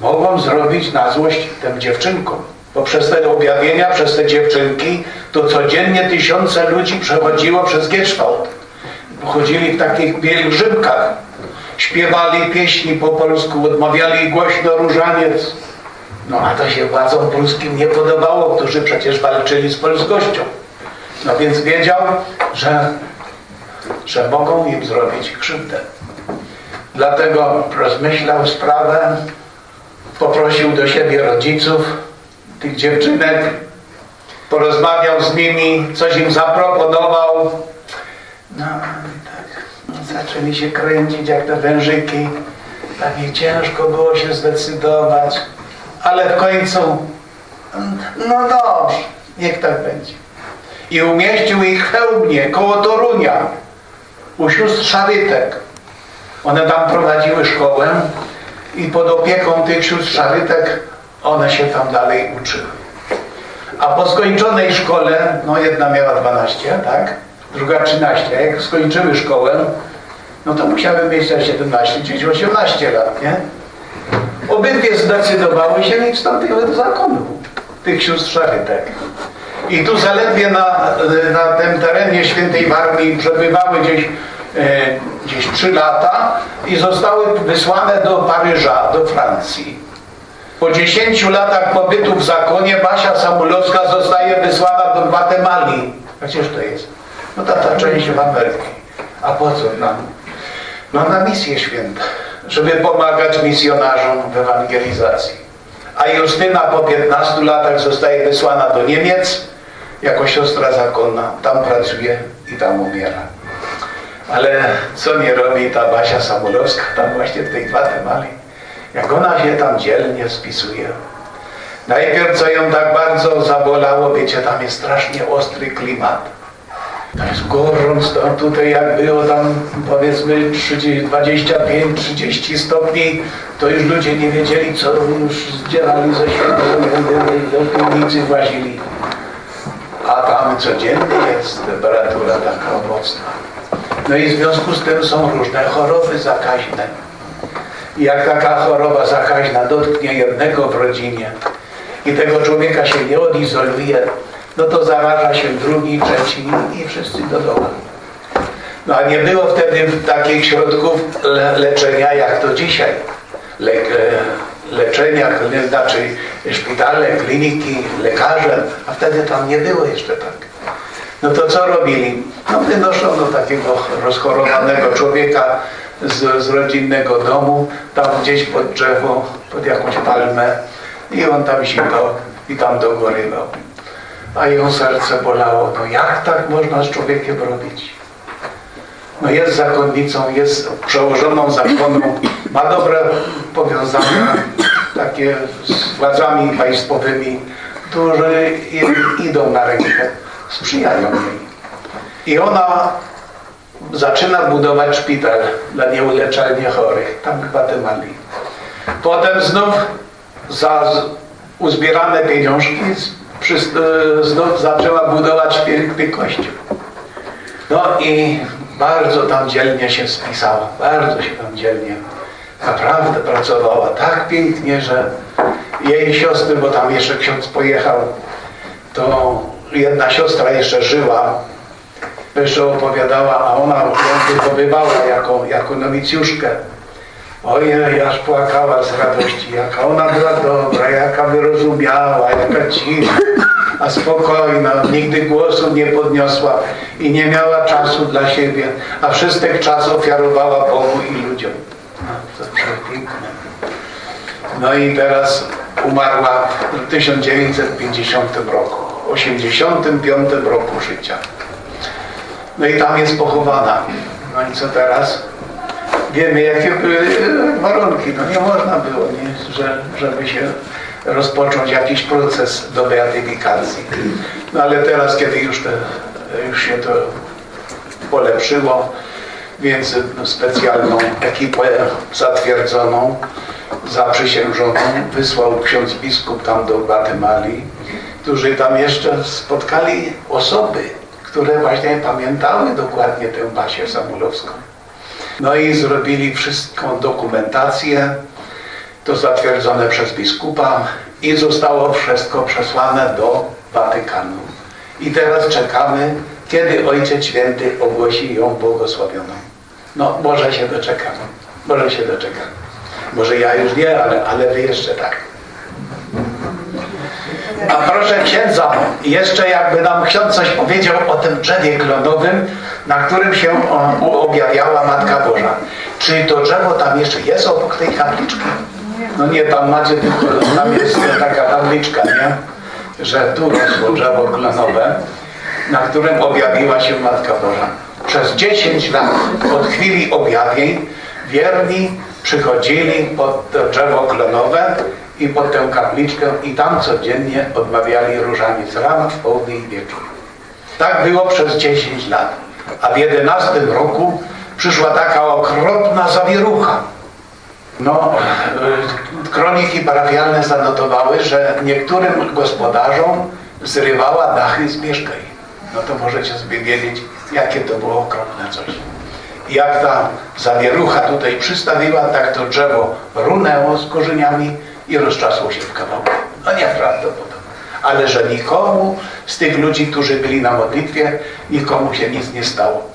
mogą zrobić na złość tym dziewczynkom. Bo przez te objawienia, przez te dziewczynki, to codziennie tysiące ludzi przechodziło przez Gieszwałd. Chodzili w takich pielgrzymkach. Śpiewali pieśni po polsku, odmawiali głośno różaniec. No a to się władzom pruskim nie podobało, którzy przecież walczyli z polskością. No więc wiedział, że, że mogą im zrobić krzywdę. Dlatego rozmyślał sprawę, poprosił do siebie rodziców, tych dziewczynek, porozmawiał z nimi, coś im zaproponował. No tak, zaczęli się kręcić jak te wężyki. Tak mi ciężko było się zdecydować, ale w końcu, no dobrze, niech tak będzie. I umieścił ich w Chełmie, koło Torunia, u sióstr Szarytek. One tam prowadziły szkołę i pod opieką tych sióstr Szarytek one się tam dalej uczyły. A po skończonej szkole, no jedna miała 12, tak? Druga 13. Jak skończyły szkołę, no to musiały mieć te 17, czyli 18 lat, nie? Obydwie zdecydowały się i wstąpiły do zakonu tych sióstr szarytek. I tu zaledwie na, na tym terenie świętej Warmii przebywały gdzieś, gdzieś 3 lata i zostały wysłane do Paryża, do Francji. Po 10 latach pobytu w zakonie Basia Samulowska zostaje wysłana do Gwatemali. Przecież to jest? No ta, ta część w Ameryki. A po co nam? No na misję świętą, żeby pomagać misjonarzom w ewangelizacji. A Justyna po 15 latach zostaje wysłana do Niemiec jako siostra zakonna. Tam pracuje i tam umiera. Ale co nie robi ta Basia Samulowska tam właśnie w tej Gwatemali? Jak ona się tam dzielnie spisuje. Najpierw co ją tak bardzo zabolało, wiecie, tam jest strasznie ostry klimat. To jest gorąc, to tutaj jak było tam powiedzmy 25-30 stopni, to już ludzie nie wiedzieli, co już zdzierali ze świata, do piwnicy włazili. A tam codziennie jest temperatura taka mocna. No i w związku z tym są różne choroby zakaźne. I jak taka choroba zakaźna dotknie jednego w rodzinie i tego człowieka się nie odizoluje, no to zaraża się drugi, trzeci i wszyscy do domu. No a nie było wtedy takich środków le leczenia jak to dzisiaj. Le leczenia, znaczy szpitale, kliniki, lekarze, a wtedy tam nie było jeszcze tak. No to co robili? No wynoszono takiego rozchorowanego człowieka z, z rodzinnego domu, tam gdzieś pod drzewo, pod jakąś palmę i on tam zimał i tam dogorywał. A ją serce bolało. No jak tak można z człowiekiem robić? No jest zakonnicą, jest przełożoną zakonu, ma dobre powiązania takie z władzami państwowymi, którzy idą na rękę, sprzyjają jej. I ona zaczyna budować szpital dla nieuleczalnie chorych, tam w Gwatemali. Potem znów za uzbierane pieniążki e, znów zaczęła budować piękny kościół. No i bardzo tam dzielnie się spisała, bardzo się tam dzielnie naprawdę pracowała tak pięknie, że jej siostry, bo tam jeszcze ksiądz pojechał, to jedna siostra jeszcze żyła, jeszcze opowiadała, a ona wychowywała jako, jako nowicjuszkę. Ojej, aż płakała z radości, jaka ona była dobra, jaka wyrozumiała, jaka cicha, a spokojna, nigdy głosu nie podniosła i nie miała czasu dla siebie, a wszystek czas ofiarowała Bogu i ludziom. No, to przepiękne. No i teraz umarła w 1950 roku, 85 roku życia. No i tam jest pochowana. No i co teraz? Wiemy, jakie były warunki. No nie można było, nie? Że, żeby się rozpocząć jakiś proces do beatyfikacji. No ale teraz, kiedy już, te, już się to polepszyło, więc specjalną ekipę zatwierdzoną, zaprzysiężoną wysłał ksiądz biskup tam do Gwatemali, którzy tam jeszcze spotkali osoby, które właśnie pamiętały dokładnie tę Basię Samulowską. No i zrobili wszystką dokumentację, to zatwierdzone przez biskupa i zostało wszystko przesłane do Watykanu. I teraz czekamy, kiedy Ojciec Święty ogłosi ją błogosławioną. No, może się doczekamy. Może się doczekamy. Może ja już nie, ale, ale wy jeszcze tak. A proszę księdza, jeszcze jakby nam ksiądz coś powiedział o tym drzewie klonowym, na którym się objawiała Matka Boża. Czy to drzewo tam jeszcze jest obok tej kapliczki? No nie, tam macie tylko, tam jest taka tabliczka, nie? Że tu rosło drzewo klonowe, na którym objawiła się Matka Boża. Przez 10 lat od chwili objawień wierni przychodzili pod to drzewo klonowe i pod tę kapliczkę i tam codziennie odmawiali różaniec rano, w południe i wieczór. Tak było przez 10 lat. A w 11 roku przyszła taka okropna zawierucha. No, y, kroniki parafialne zanotowały, że niektórym gospodarzom zrywała dachy z mieszkań. No to możecie sobie wiedzieć, jakie to było okropne coś. Jak ta zawierucha tutaj przystawiła, tak to drzewo runęło z korzeniami i rozczasło się w kawałki. No nieprawdopodobne. Ale że nikomu z tych ludzi, którzy byli na modlitwie, nikomu się nic nie stało.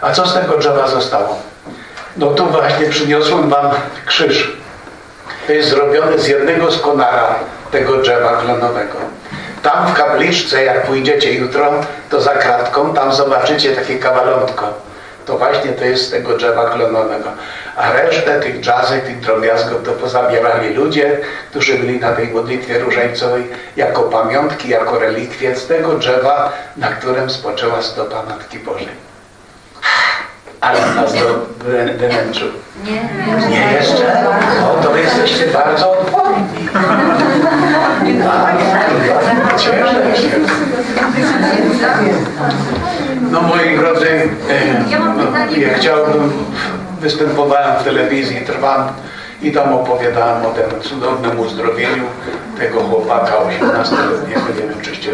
A co z tego drzewa zostało? No tu właśnie przyniosłem wam krzyż. To jest zrobiony z jednego z konara tego drzewa klonowego. Tam w kapliczce, jak pójdziecie jutro, to za kratką, tam zobaczycie takie kawalątko. To właśnie to jest z tego drzewa klonowego. A resztę tych dżazek, tych drobiazgów to pozabierali ludzie, którzy byli na tej modlitwie różańcowej jako pamiątki, jako relikwie z tego drzewa, na którym spoczęła stopa Matki Bożej. Ale nas to wymęczył. Nie, nie jeszcze? O, to wy jesteście bardzo odporni. Cieszę się. No moi drodzy, ja chciałbym, występowałem w telewizji, trwam i tam opowiadałem o tym cudownym uzdrowieniu tego chłopaka 18-letniego, nie wiem czyście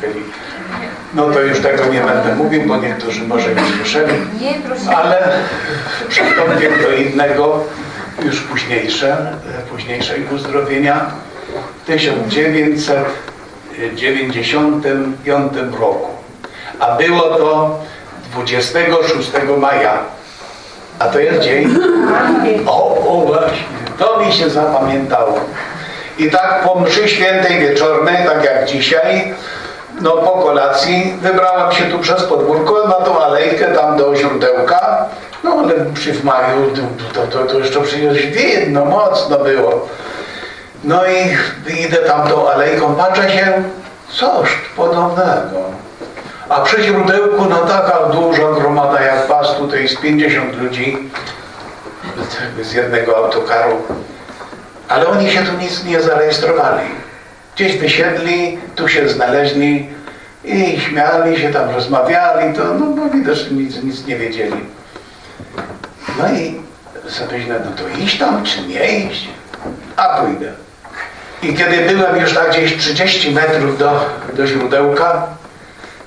byli No to już tego nie będę mówił, bo niektórzy może nie słyszeli. Ale przystąpię do innego, już późniejsze, późniejszego uzdrowienia. W 1995 roku. A było to 26 maja. A to jest dzień. O, o właśnie. To mi się zapamiętało. I tak po mszy świętej wieczornej, tak jak dzisiaj, no po kolacji wybrałam się tu przez podwórko na tą alejkę tam do źródełka. No ale przy w maju to, to, to jeszcze przecież widno, mocno było. No i idę tam tą alejką, patrzę się, coś podobnego. A przy źródełku no taka duża gromada jak was tutaj z 50 ludzi z jednego autokaru. Ale oni się tu nic nie zarejestrowali. Gdzieś wysiedli, tu się znaleźli i śmiali się tam, rozmawiali, to no bo widać, nic, nic nie wiedzieli. No i sobie źle, no to iść tam, czy nie iść? A pójdę. I kiedy byłem już tak gdzieś 30 metrów do, do źródełka,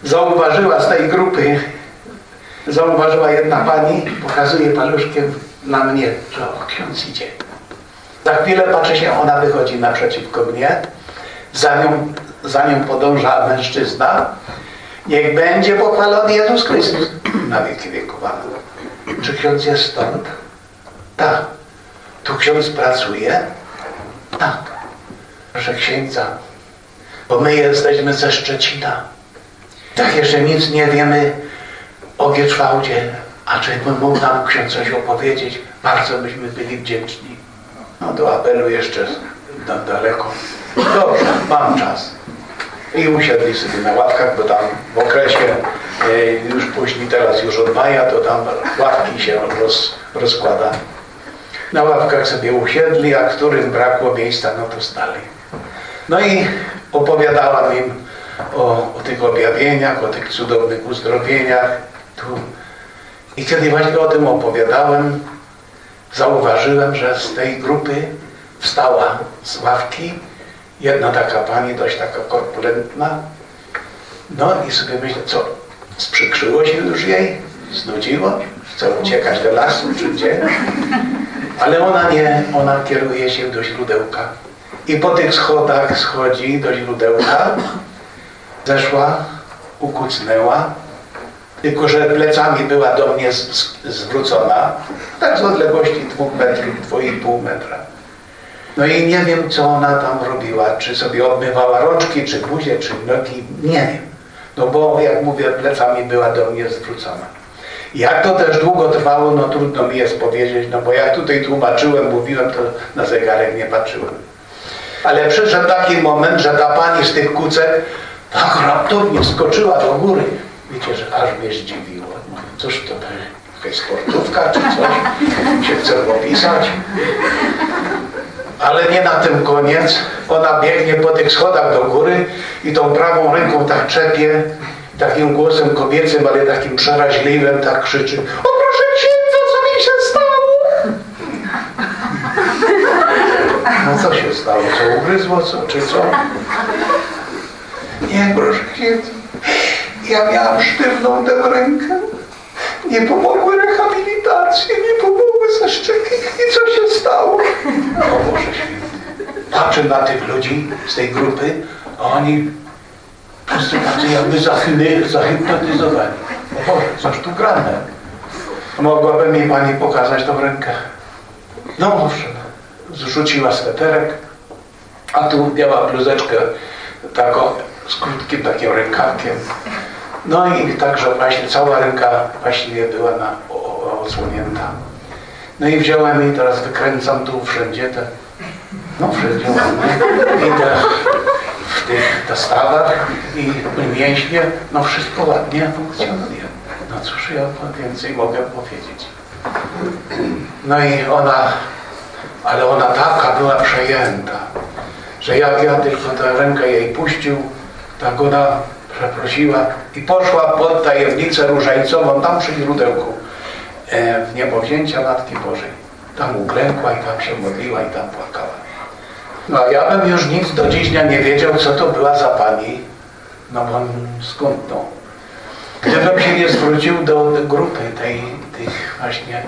zauważyła z tej grupy, zauważyła jedna pani, pokazuje paluszkiem na mnie, że ksiądz idzie. Za chwilę patrzę się, ona wychodzi naprzeciwko mnie, za nią, za nią podąża mężczyzna. Niech będzie pochwalony Jezus Chrystus na wieki wieków. Czy ksiądz jest stąd? Tak. Tu ksiądz pracuje? Tak. Proszę księdza, bo my jesteśmy ze Szczecina. Tak jeszcze nic nie wiemy o Gieczwałdzie, a czy mógł nam ksiądz coś opowiedzieć, bardzo byśmy byli wdzięczni. No do apelu jeszcze daleko. Dobrze, mam czas. I usiedli sobie na ławkach, bo tam w okresie e, już później, teraz już od maja, to tam ławki się roz, rozkłada. Na ławkach sobie usiedli, a którym brakło miejsca, no to stali. No i opowiadałam im o, o tych objawieniach, o tych cudownych uzdrowieniach. Tu. I kiedy właśnie o tym opowiadałem, zauważyłem, że z tej grupy wstała z ławki jedna taka pani, dość taka korpulentna. No i sobie myślę, co, sprzykrzyło się już jej? Znudziło? Chce uciekać do lasu czy gdzie? Ale ona nie, ona kieruje się do źródełka. I po tych schodach schodzi do źródełka, zeszła, ukucnęła, tylko że plecami była do mnie zwrócona, tak z odległości dwóch metrów, dwóch i pół metra. No i nie wiem, co ona tam robiła, czy sobie obmywała rączki, czy buzię, czy nogi, nie wiem. No bo, jak mówię, plecami była do mnie zwrócona. Jak to też długo trwało, no trudno mi jest powiedzieć, no bo jak tutaj tłumaczyłem, mówiłem, to na zegarek nie patrzyłem. Ale przyszedł taki moment, że ta pani z tych kucek tak raptownie skoczyła do góry. Wiecie, że aż mnie zdziwiło. Cóż to jakaś sportówka czy coś? Się chce opisać. Ale nie na tym koniec. Ona biegnie po tych schodach do góry i tą prawą ręką tak czepie, takim głosem kobiecym, ale takim przeraźliwym, tak krzyczy O proszę księdza, co mi się stało? No co się stało? Co ugryzło? Co? Czy co? Nie, proszę księdza. Ja miałam sztywną tę rękę. Nie pomogły rehabilitacje, nie pomogły zaszczepy. I co się stało? O Boże. Patrzę na tych ludzi z tej grupy, a oni wszyscy tacy jakby zahipnotyzowani. O Boże, coś tu grane. Mogłaby mi Pani pokazać tą rękę? No owszem. Zrzuciła sweterek, a tu biała bluzeczkę taką z krótkim takim rękawkiem. No i także właśnie cała ręka właściwie była na, o, odsłonięta. No i wziąłem i teraz wykręcam tu wszędzie te, no wszędzie ładnie. I te, w tych dostawach i mięśnie, no wszystko ładnie funkcjonuje. No cóż ja więcej mogę powiedzieć. No i ona, ale ona taka była przejęta, że jak ja tylko tę rękę jej puścił, tak ona przeprosiła i poszła pod tajemnicę różańcową, tam przy źródełku, e, w niebowzięcia Matki Bożej. Tam uklękła i tam się modliła i tam płakała. No a ja bym już nic do dziś dnia nie wiedział, co to była za pani. No on skąd to? Gdybym się nie zwrócił do grupy tej, tych właśnie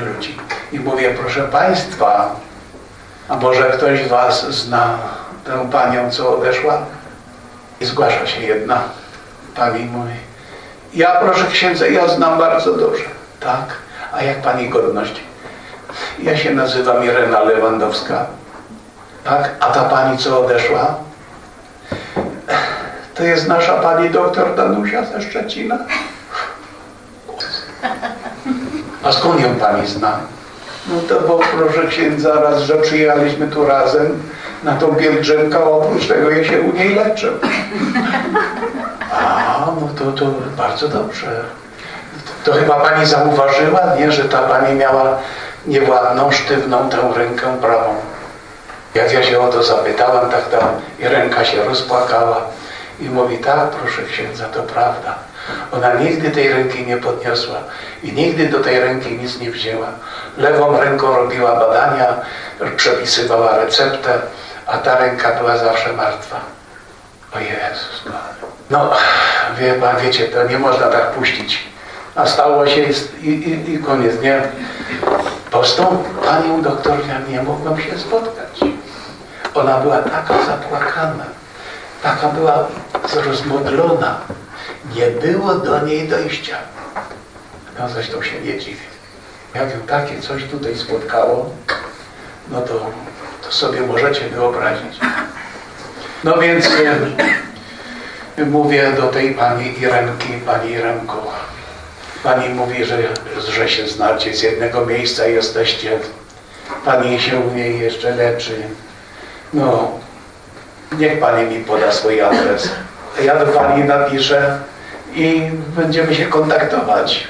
ludzi i mówię, proszę Państwa, a może ktoś z Was zna tę panią, co odeszła? I zgłasza się jedna pani mówi, ja proszę księdza, ja znam bardzo dobrze. Tak, a jak pani godność? Ja się nazywam Irena Lewandowska. Tak, a ta pani, co odeszła? To jest nasza pani doktor Danusia ze Szczecina. A skąd ją pani zna? No to bo proszę księdza, raz, że przyjechaliśmy tu razem na tą pielgrzymkę, oprócz tego ja się u niej leczę. A, no to, to bardzo dobrze. To chyba pani zauważyła, nie, że ta pani miała niewładną, sztywną tę rękę prawą. Jak ja się o to zapytałem, tak ta i ręka się rozpłakała i mówi, tak, proszę księdza, to prawda. Ona nigdy tej ręki nie podniosła i nigdy do tej ręki nic nie wzięła. Lewą ręką robiła badania, przepisywała receptę, a ta ręka była zawsze martwa. O Jezus, no wie pan, wiecie, to nie można tak puścić. A stało się i, i, i koniec, nie? Bo z tą panią nie mogłem się spotkać. Ona była taka zapłakana, taka była zrozmodlona. Nie było do niej dojścia. No zresztą się nie dziwię. Jak ją takie coś tutaj spotkało, no to, to sobie możecie wyobrazić. No więc mówię do tej pani Irenki, pani Irenko, pani mówi, że, że się znacie, z jednego miejsca jesteście, pani się u niej jeszcze leczy. No, niech pani mi poda swój adres. Ja do pani napiszę i będziemy się kontaktować.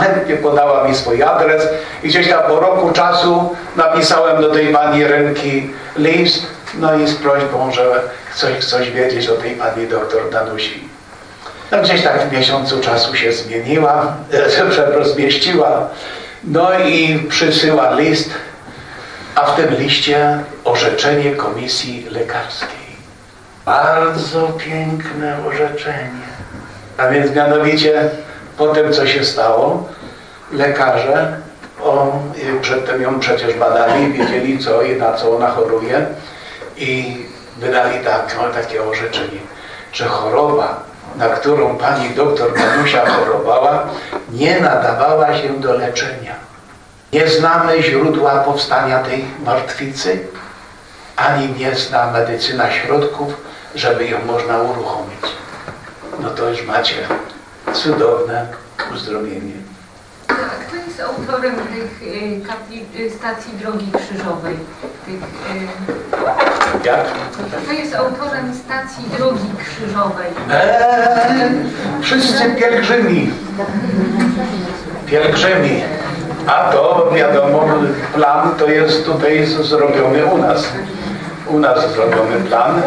Chętnie podała mi swój adres i gdzieś tam po roku czasu napisałem do tej pani Renki list, no i z prośbą, że coś, coś wiedzieć o tej pani doktor Danusi. No gdzieś tak w miesiącu czasu się zmieniła, zmieściła, no i przysyła list, a w tym liście orzeczenie komisji lekarskiej. Bardzo piękne orzeczenie. A więc mianowicie po tym, co się stało, lekarze o, przedtem ją przecież badali, wiedzieli co i na co ona choruje i wydali tak, takie orzeczenie, że choroba, na którą pani doktor Danusia chorowała, nie nadawała się do leczenia. Nie znamy źródła powstania tej martwicy, ani nie zna medycyna środków, żeby ją można uruchomić. No to już macie cudowne uzdrowienie. Kto jest autorem tych y, kapli, y, stacji Drogi Krzyżowej? Tych, y, Jak? kto jest autorem stacji Drogi Krzyżowej? Eee, wszyscy pielgrzymi. Pielgrzymi. A to wiadomo, plan to jest tutaj zrobiony u nas. U nas zrobiony plan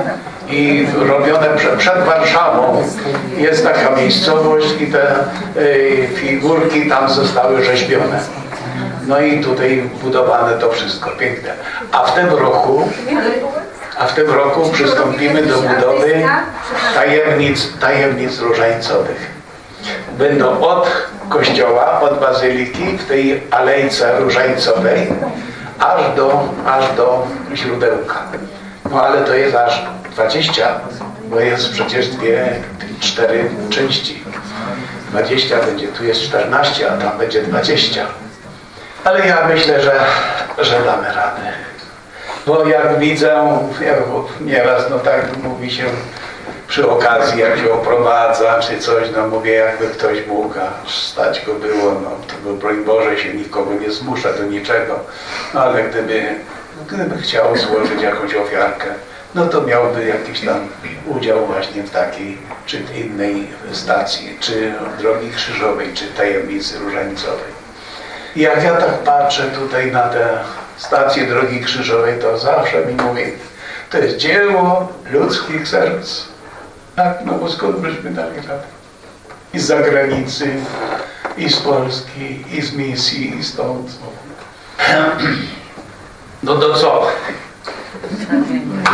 i robione przed, Warszawą. Jest taka miejscowość i te y, figurki tam zostały rzeźbione. No i tutaj budowane to wszystko piękne. A w tym roku, a w tym roku przystąpimy do budowy tajemnic, tajemnic różańcowych. Będą od kościoła, od bazyliki, w tej alejce różańcowej, aż do, aż do źródełka. No ale to jest aż 20, bo jest przecież dwie, cztery części. 20 będzie, tu jest 14, a tam będzie 20. Ale ja myślę, że, że damy radę. Bo jak widzę, jak nieraz no tak mówi się przy okazji, jak się oprowadza czy coś, no mówię, jakby ktoś mógł, a stać go było, no to by, broń Boże się nikogo nie zmusza do niczego, no ale gdyby, gdyby chciał złożyć jakąś ofiarkę, no to miałby jakiś tam udział właśnie w takiej czy innej stacji, czy drogi krzyżowej, czy tajemnicy różańcowej. I jak ja tak patrzę tutaj na te stacje drogi krzyżowej, to zawsze mi mówi, to jest dzieło ludzkich serc. Tak, no bo skąd byśmy dali radę? I z zagranicy, i z Polski, i z misji, i stąd. No to co?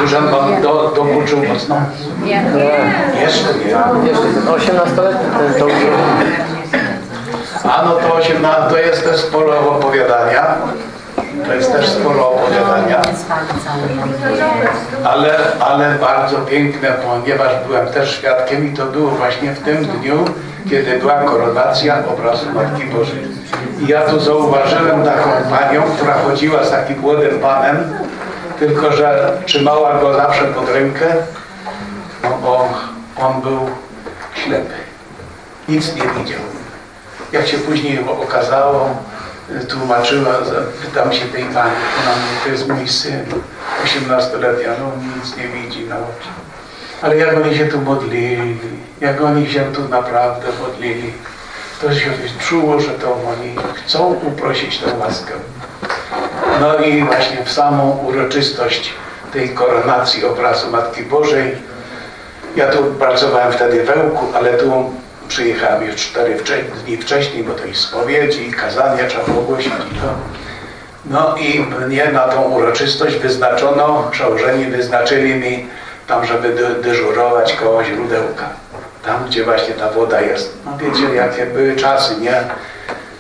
Już on wam do, dokuczył mocno? Nie. Jeszcze nie. Jeszcze ten 18-letni ten to już A no to 18, to jest też sporo opowiadania. To jest też sporo opowiadania. Ale, ale bardzo piękne, ponieważ byłem też świadkiem i to było właśnie w tym dniu, kiedy była koronacja obrazu Matki Bożej. I ja tu zauważyłem taką panią, która chodziła z takim młodym panem, tylko że trzymała go zawsze pod rękę, no bo on był ślepy. Nic nie widział. Jak się później okazało, tłumaczyła, pytam się tej pani, ona mówi, to jest mój syn, 18-letnia, no nic nie widzi na oczy. Ale jak oni się tu modlili, jak oni się tu naprawdę modlili, to się czuło, że to oni chcą uprosić tę łaskę. No i właśnie w samą uroczystość tej koronacji obrazu Matki Bożej, ja tu pracowałem wtedy w Ełku, ale tu przyjechałem już cztery dni wcześniej, bo to i spowiedzi, i kazania trzeba było głosić. i to. No i mnie na tą uroczystość wyznaczono, przełożeni wyznaczyli mi tam, żeby dy- dyżurować koło źródełka. Tam, gdzie właśnie ta woda jest. No wiecie, jakie były czasy, nie?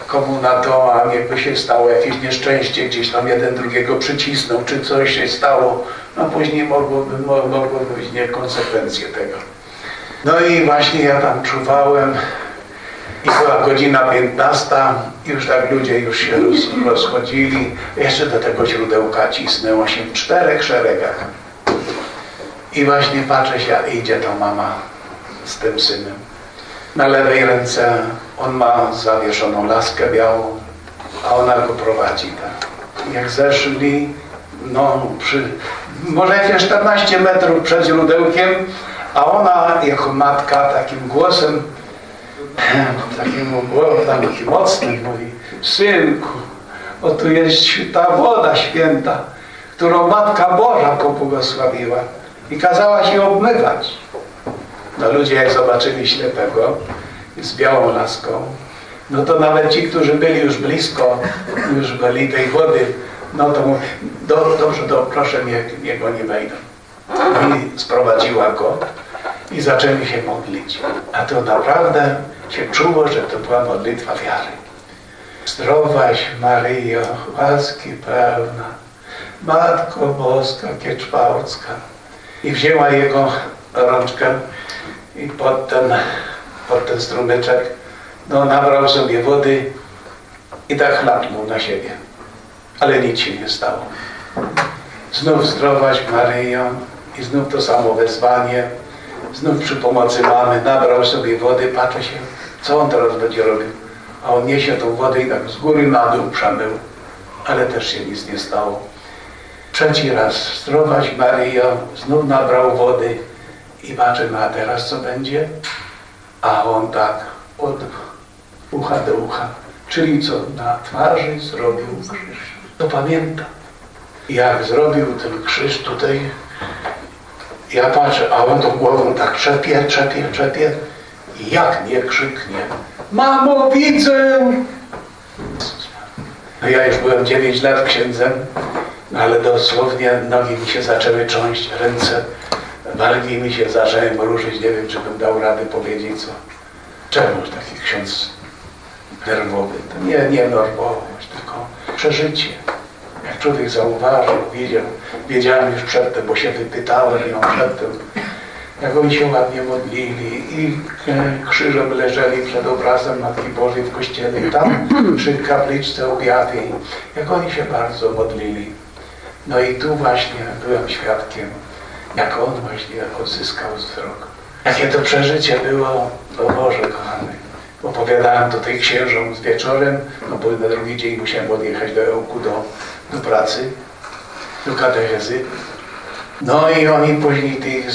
Komu na to, a jakby się stało jakieś nieszczęście, gdzieś tam jeden drugiego przycisnął, czy coś się stało, no później mogłoby, mo- mogły być nie konsekwencje tego. No i właśnie ja tam czuwałem i była godzina 15 i już tak ludzie już się roz, rozchodzili. Jeszcze do tego źródełka cisnęło się w czterech szeregach. I właśnie patrzę się, a idzie ta mama z tym synem. Na lewej ręce on ma zawieszoną laskę białą, a ona go prowadzi tak. Jak zeszli, no przy, może jakieś 14 metrów przed źródełkiem, a ona jako matka takim głosem, takim takim mocnym mówi, synku, o tu jest ta woda święta, którą Matka Boża pobłogosławiła i kazała się obmywać. No ludzie jak zobaczyli ślepego z białą laską, no to nawet ci, którzy byli już blisko, już byli tej wody, no to mówią, do, dobrze, do, proszę, niech, niech oni wejdą. I sprowadziła go i zaczęli się modlić. A to naprawdę się czuło, że to była modlitwa wiary. Zdrowaś Maryjo, łaski pełna, Matko Boska, Kieczwałcka. I wzięła jego rączkę i pod ten, pod ten strumyczek no, nabrał sobie wody i tak chlapnął na siebie. Ale nic się nie stało. Znów zdrowaś Maryjo i znów to samo wezwanie. Znów przy pomocy mamy nabrał sobie wody, patrzy się, co on teraz będzie robił. A on niesie tą wodę i tak z góry na dół przemył. Ale też się nic nie stało. Trzeci raz, zdrowaś Maryjo, znów nabrał wody i patrzy, no a teraz co będzie? A on tak od ucha do ucha, czyli co na twarzy zrobił krzyż. To pamięta. Jak zrobił ten krzyż tutaj, ja patrzę, a on tą głową tak trzepie, trzepie, trzepie i jak nie krzyknie, mamo widzę! No ja już byłem 9 lat księdzem, ale dosłownie nogi mi się zaczęły cząść, ręce, wargi mi się zaczęły mrużyć, nie wiem, czy bym dał radę powiedzieć co. Czemu taki ksiądz nerwowy? To nie, nie nerwowość, tylko przeżycie. Jak człowiek zauważył, wiedział, wiedziałem już przedtem, bo się wypytałem ją przedtem, jak oni się ładnie modlili i e, krzyżem leżeli przed obrazem Matki Bożej w kościele i tam przy kapliczce objawień, jak oni się bardzo modlili. No i tu właśnie byłem świadkiem, jak on właśnie odzyskał wzrok. Jakie to przeżycie było, o Boże kochany. Opowiadałem to tej księżom z wieczorem, no bo na drugi dzień musiałem odjechać do Ełku do, do pracy, do katechezy. No i oni później tych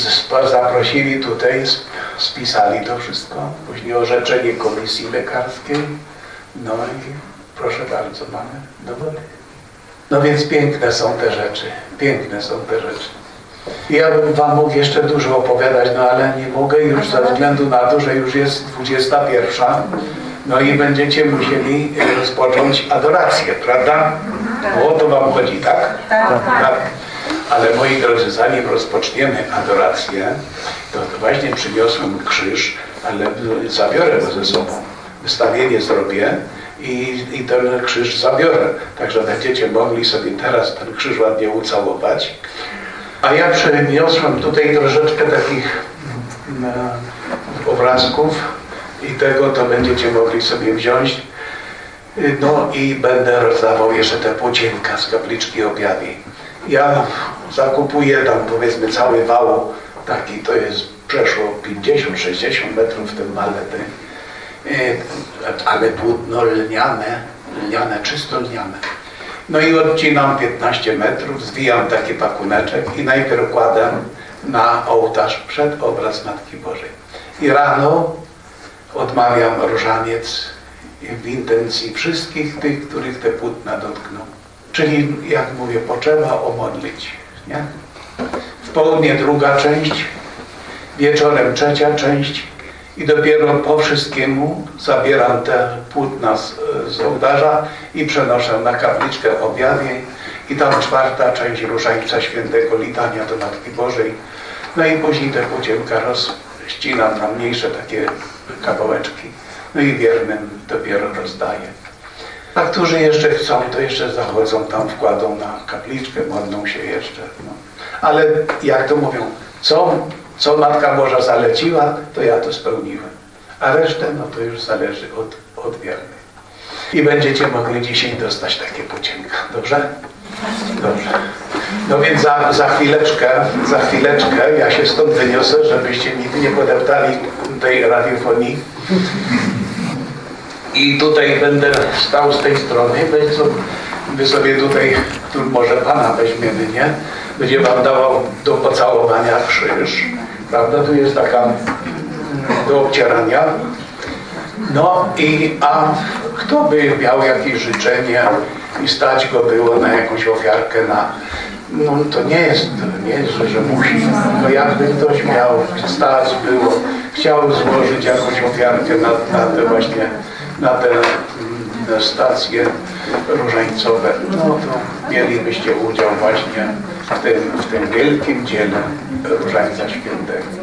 zaprosili tutaj, sp- spisali to wszystko. Później orzeczenie komisji lekarskiej. No i proszę bardzo, mamy dowody. No więc piękne są te rzeczy. Piękne są te rzeczy. Ja bym Wam mógł jeszcze dużo opowiadać, no ale nie mogę już ze względu na to, że już jest 21. No i będziecie musieli e, rozpocząć adorację, prawda? O to Wam chodzi, tak? Tak, tak. Ale moi drodzy, zanim rozpoczniemy adorację, to właśnie przyniosłem krzyż, ale zabiorę go ze sobą. Wystawienie zrobię i, i ten krzyż zabiorę. Także będziecie mogli sobie teraz ten krzyż ładnie ucałować. A ja przyniosłem tutaj troszeczkę takich mm, obrazków i tego to będziecie mogli sobie wziąć. No i będę rozdawał jeszcze te płócienka z kapliczki objawień. Ja zakupuję tam powiedzmy cały wał, taki to jest przeszło 50-60 metrów te malety, Y, ale płótno lniane, lniane, czysto lniane. No i odcinam 15 metrów, zwijam taki pakuneczek i najpierw kładę na ołtarz przed obraz Matki Bożej. I rano odmawiam różaniec w intencji wszystkich tych, których te płótna dotkną. Czyli, jak mówię, potrzeba omodlić. Nie? W południe druga część, wieczorem trzecia część i dopiero po wszystkiemu zabieram te płótna z, z ołtarza i przenoszę na kapliczkę objawień i tam czwarta część Różańca Świętego Litania do Matki Bożej. No i później te płócienka rozścinam na mniejsze takie kawałeczki. No i wiernym dopiero rozdaję. A którzy jeszcze chcą, to jeszcze zachodzą tam, wkładą na kapliczkę, modlą się jeszcze. No. Ale jak to mówią, co, co Matka Boża zaleciła, to ja to spełniłem. A resztę, no to już zależy od, od wiernych. I będziecie mogli dzisiaj dostać takie pocięga. Dobrze? Dobrze. No więc za, za chwileczkę, za chwileczkę ja się stąd wyniosę, żebyście nigdy nie podeptali tej radiofonii. I tutaj będę stał z tej strony, wy sobie tutaj, tu może Pana weźmiemy, nie? Będzie Wam dawał do pocałowania krzyż, prawda? Tu jest taka do obcierania. No i a kto by miał jakieś życzenie i stać go było na jakąś ofiarkę na no to nie jest, nie jest, że, że musi. No jakby ktoś miał stać było, chciał złożyć jakąś ofiarkę na, na te właśnie, na te mm, stacje różańcowe, no to mielibyście udział właśnie w tym, w tym wielkim dziele Różańca Świętego.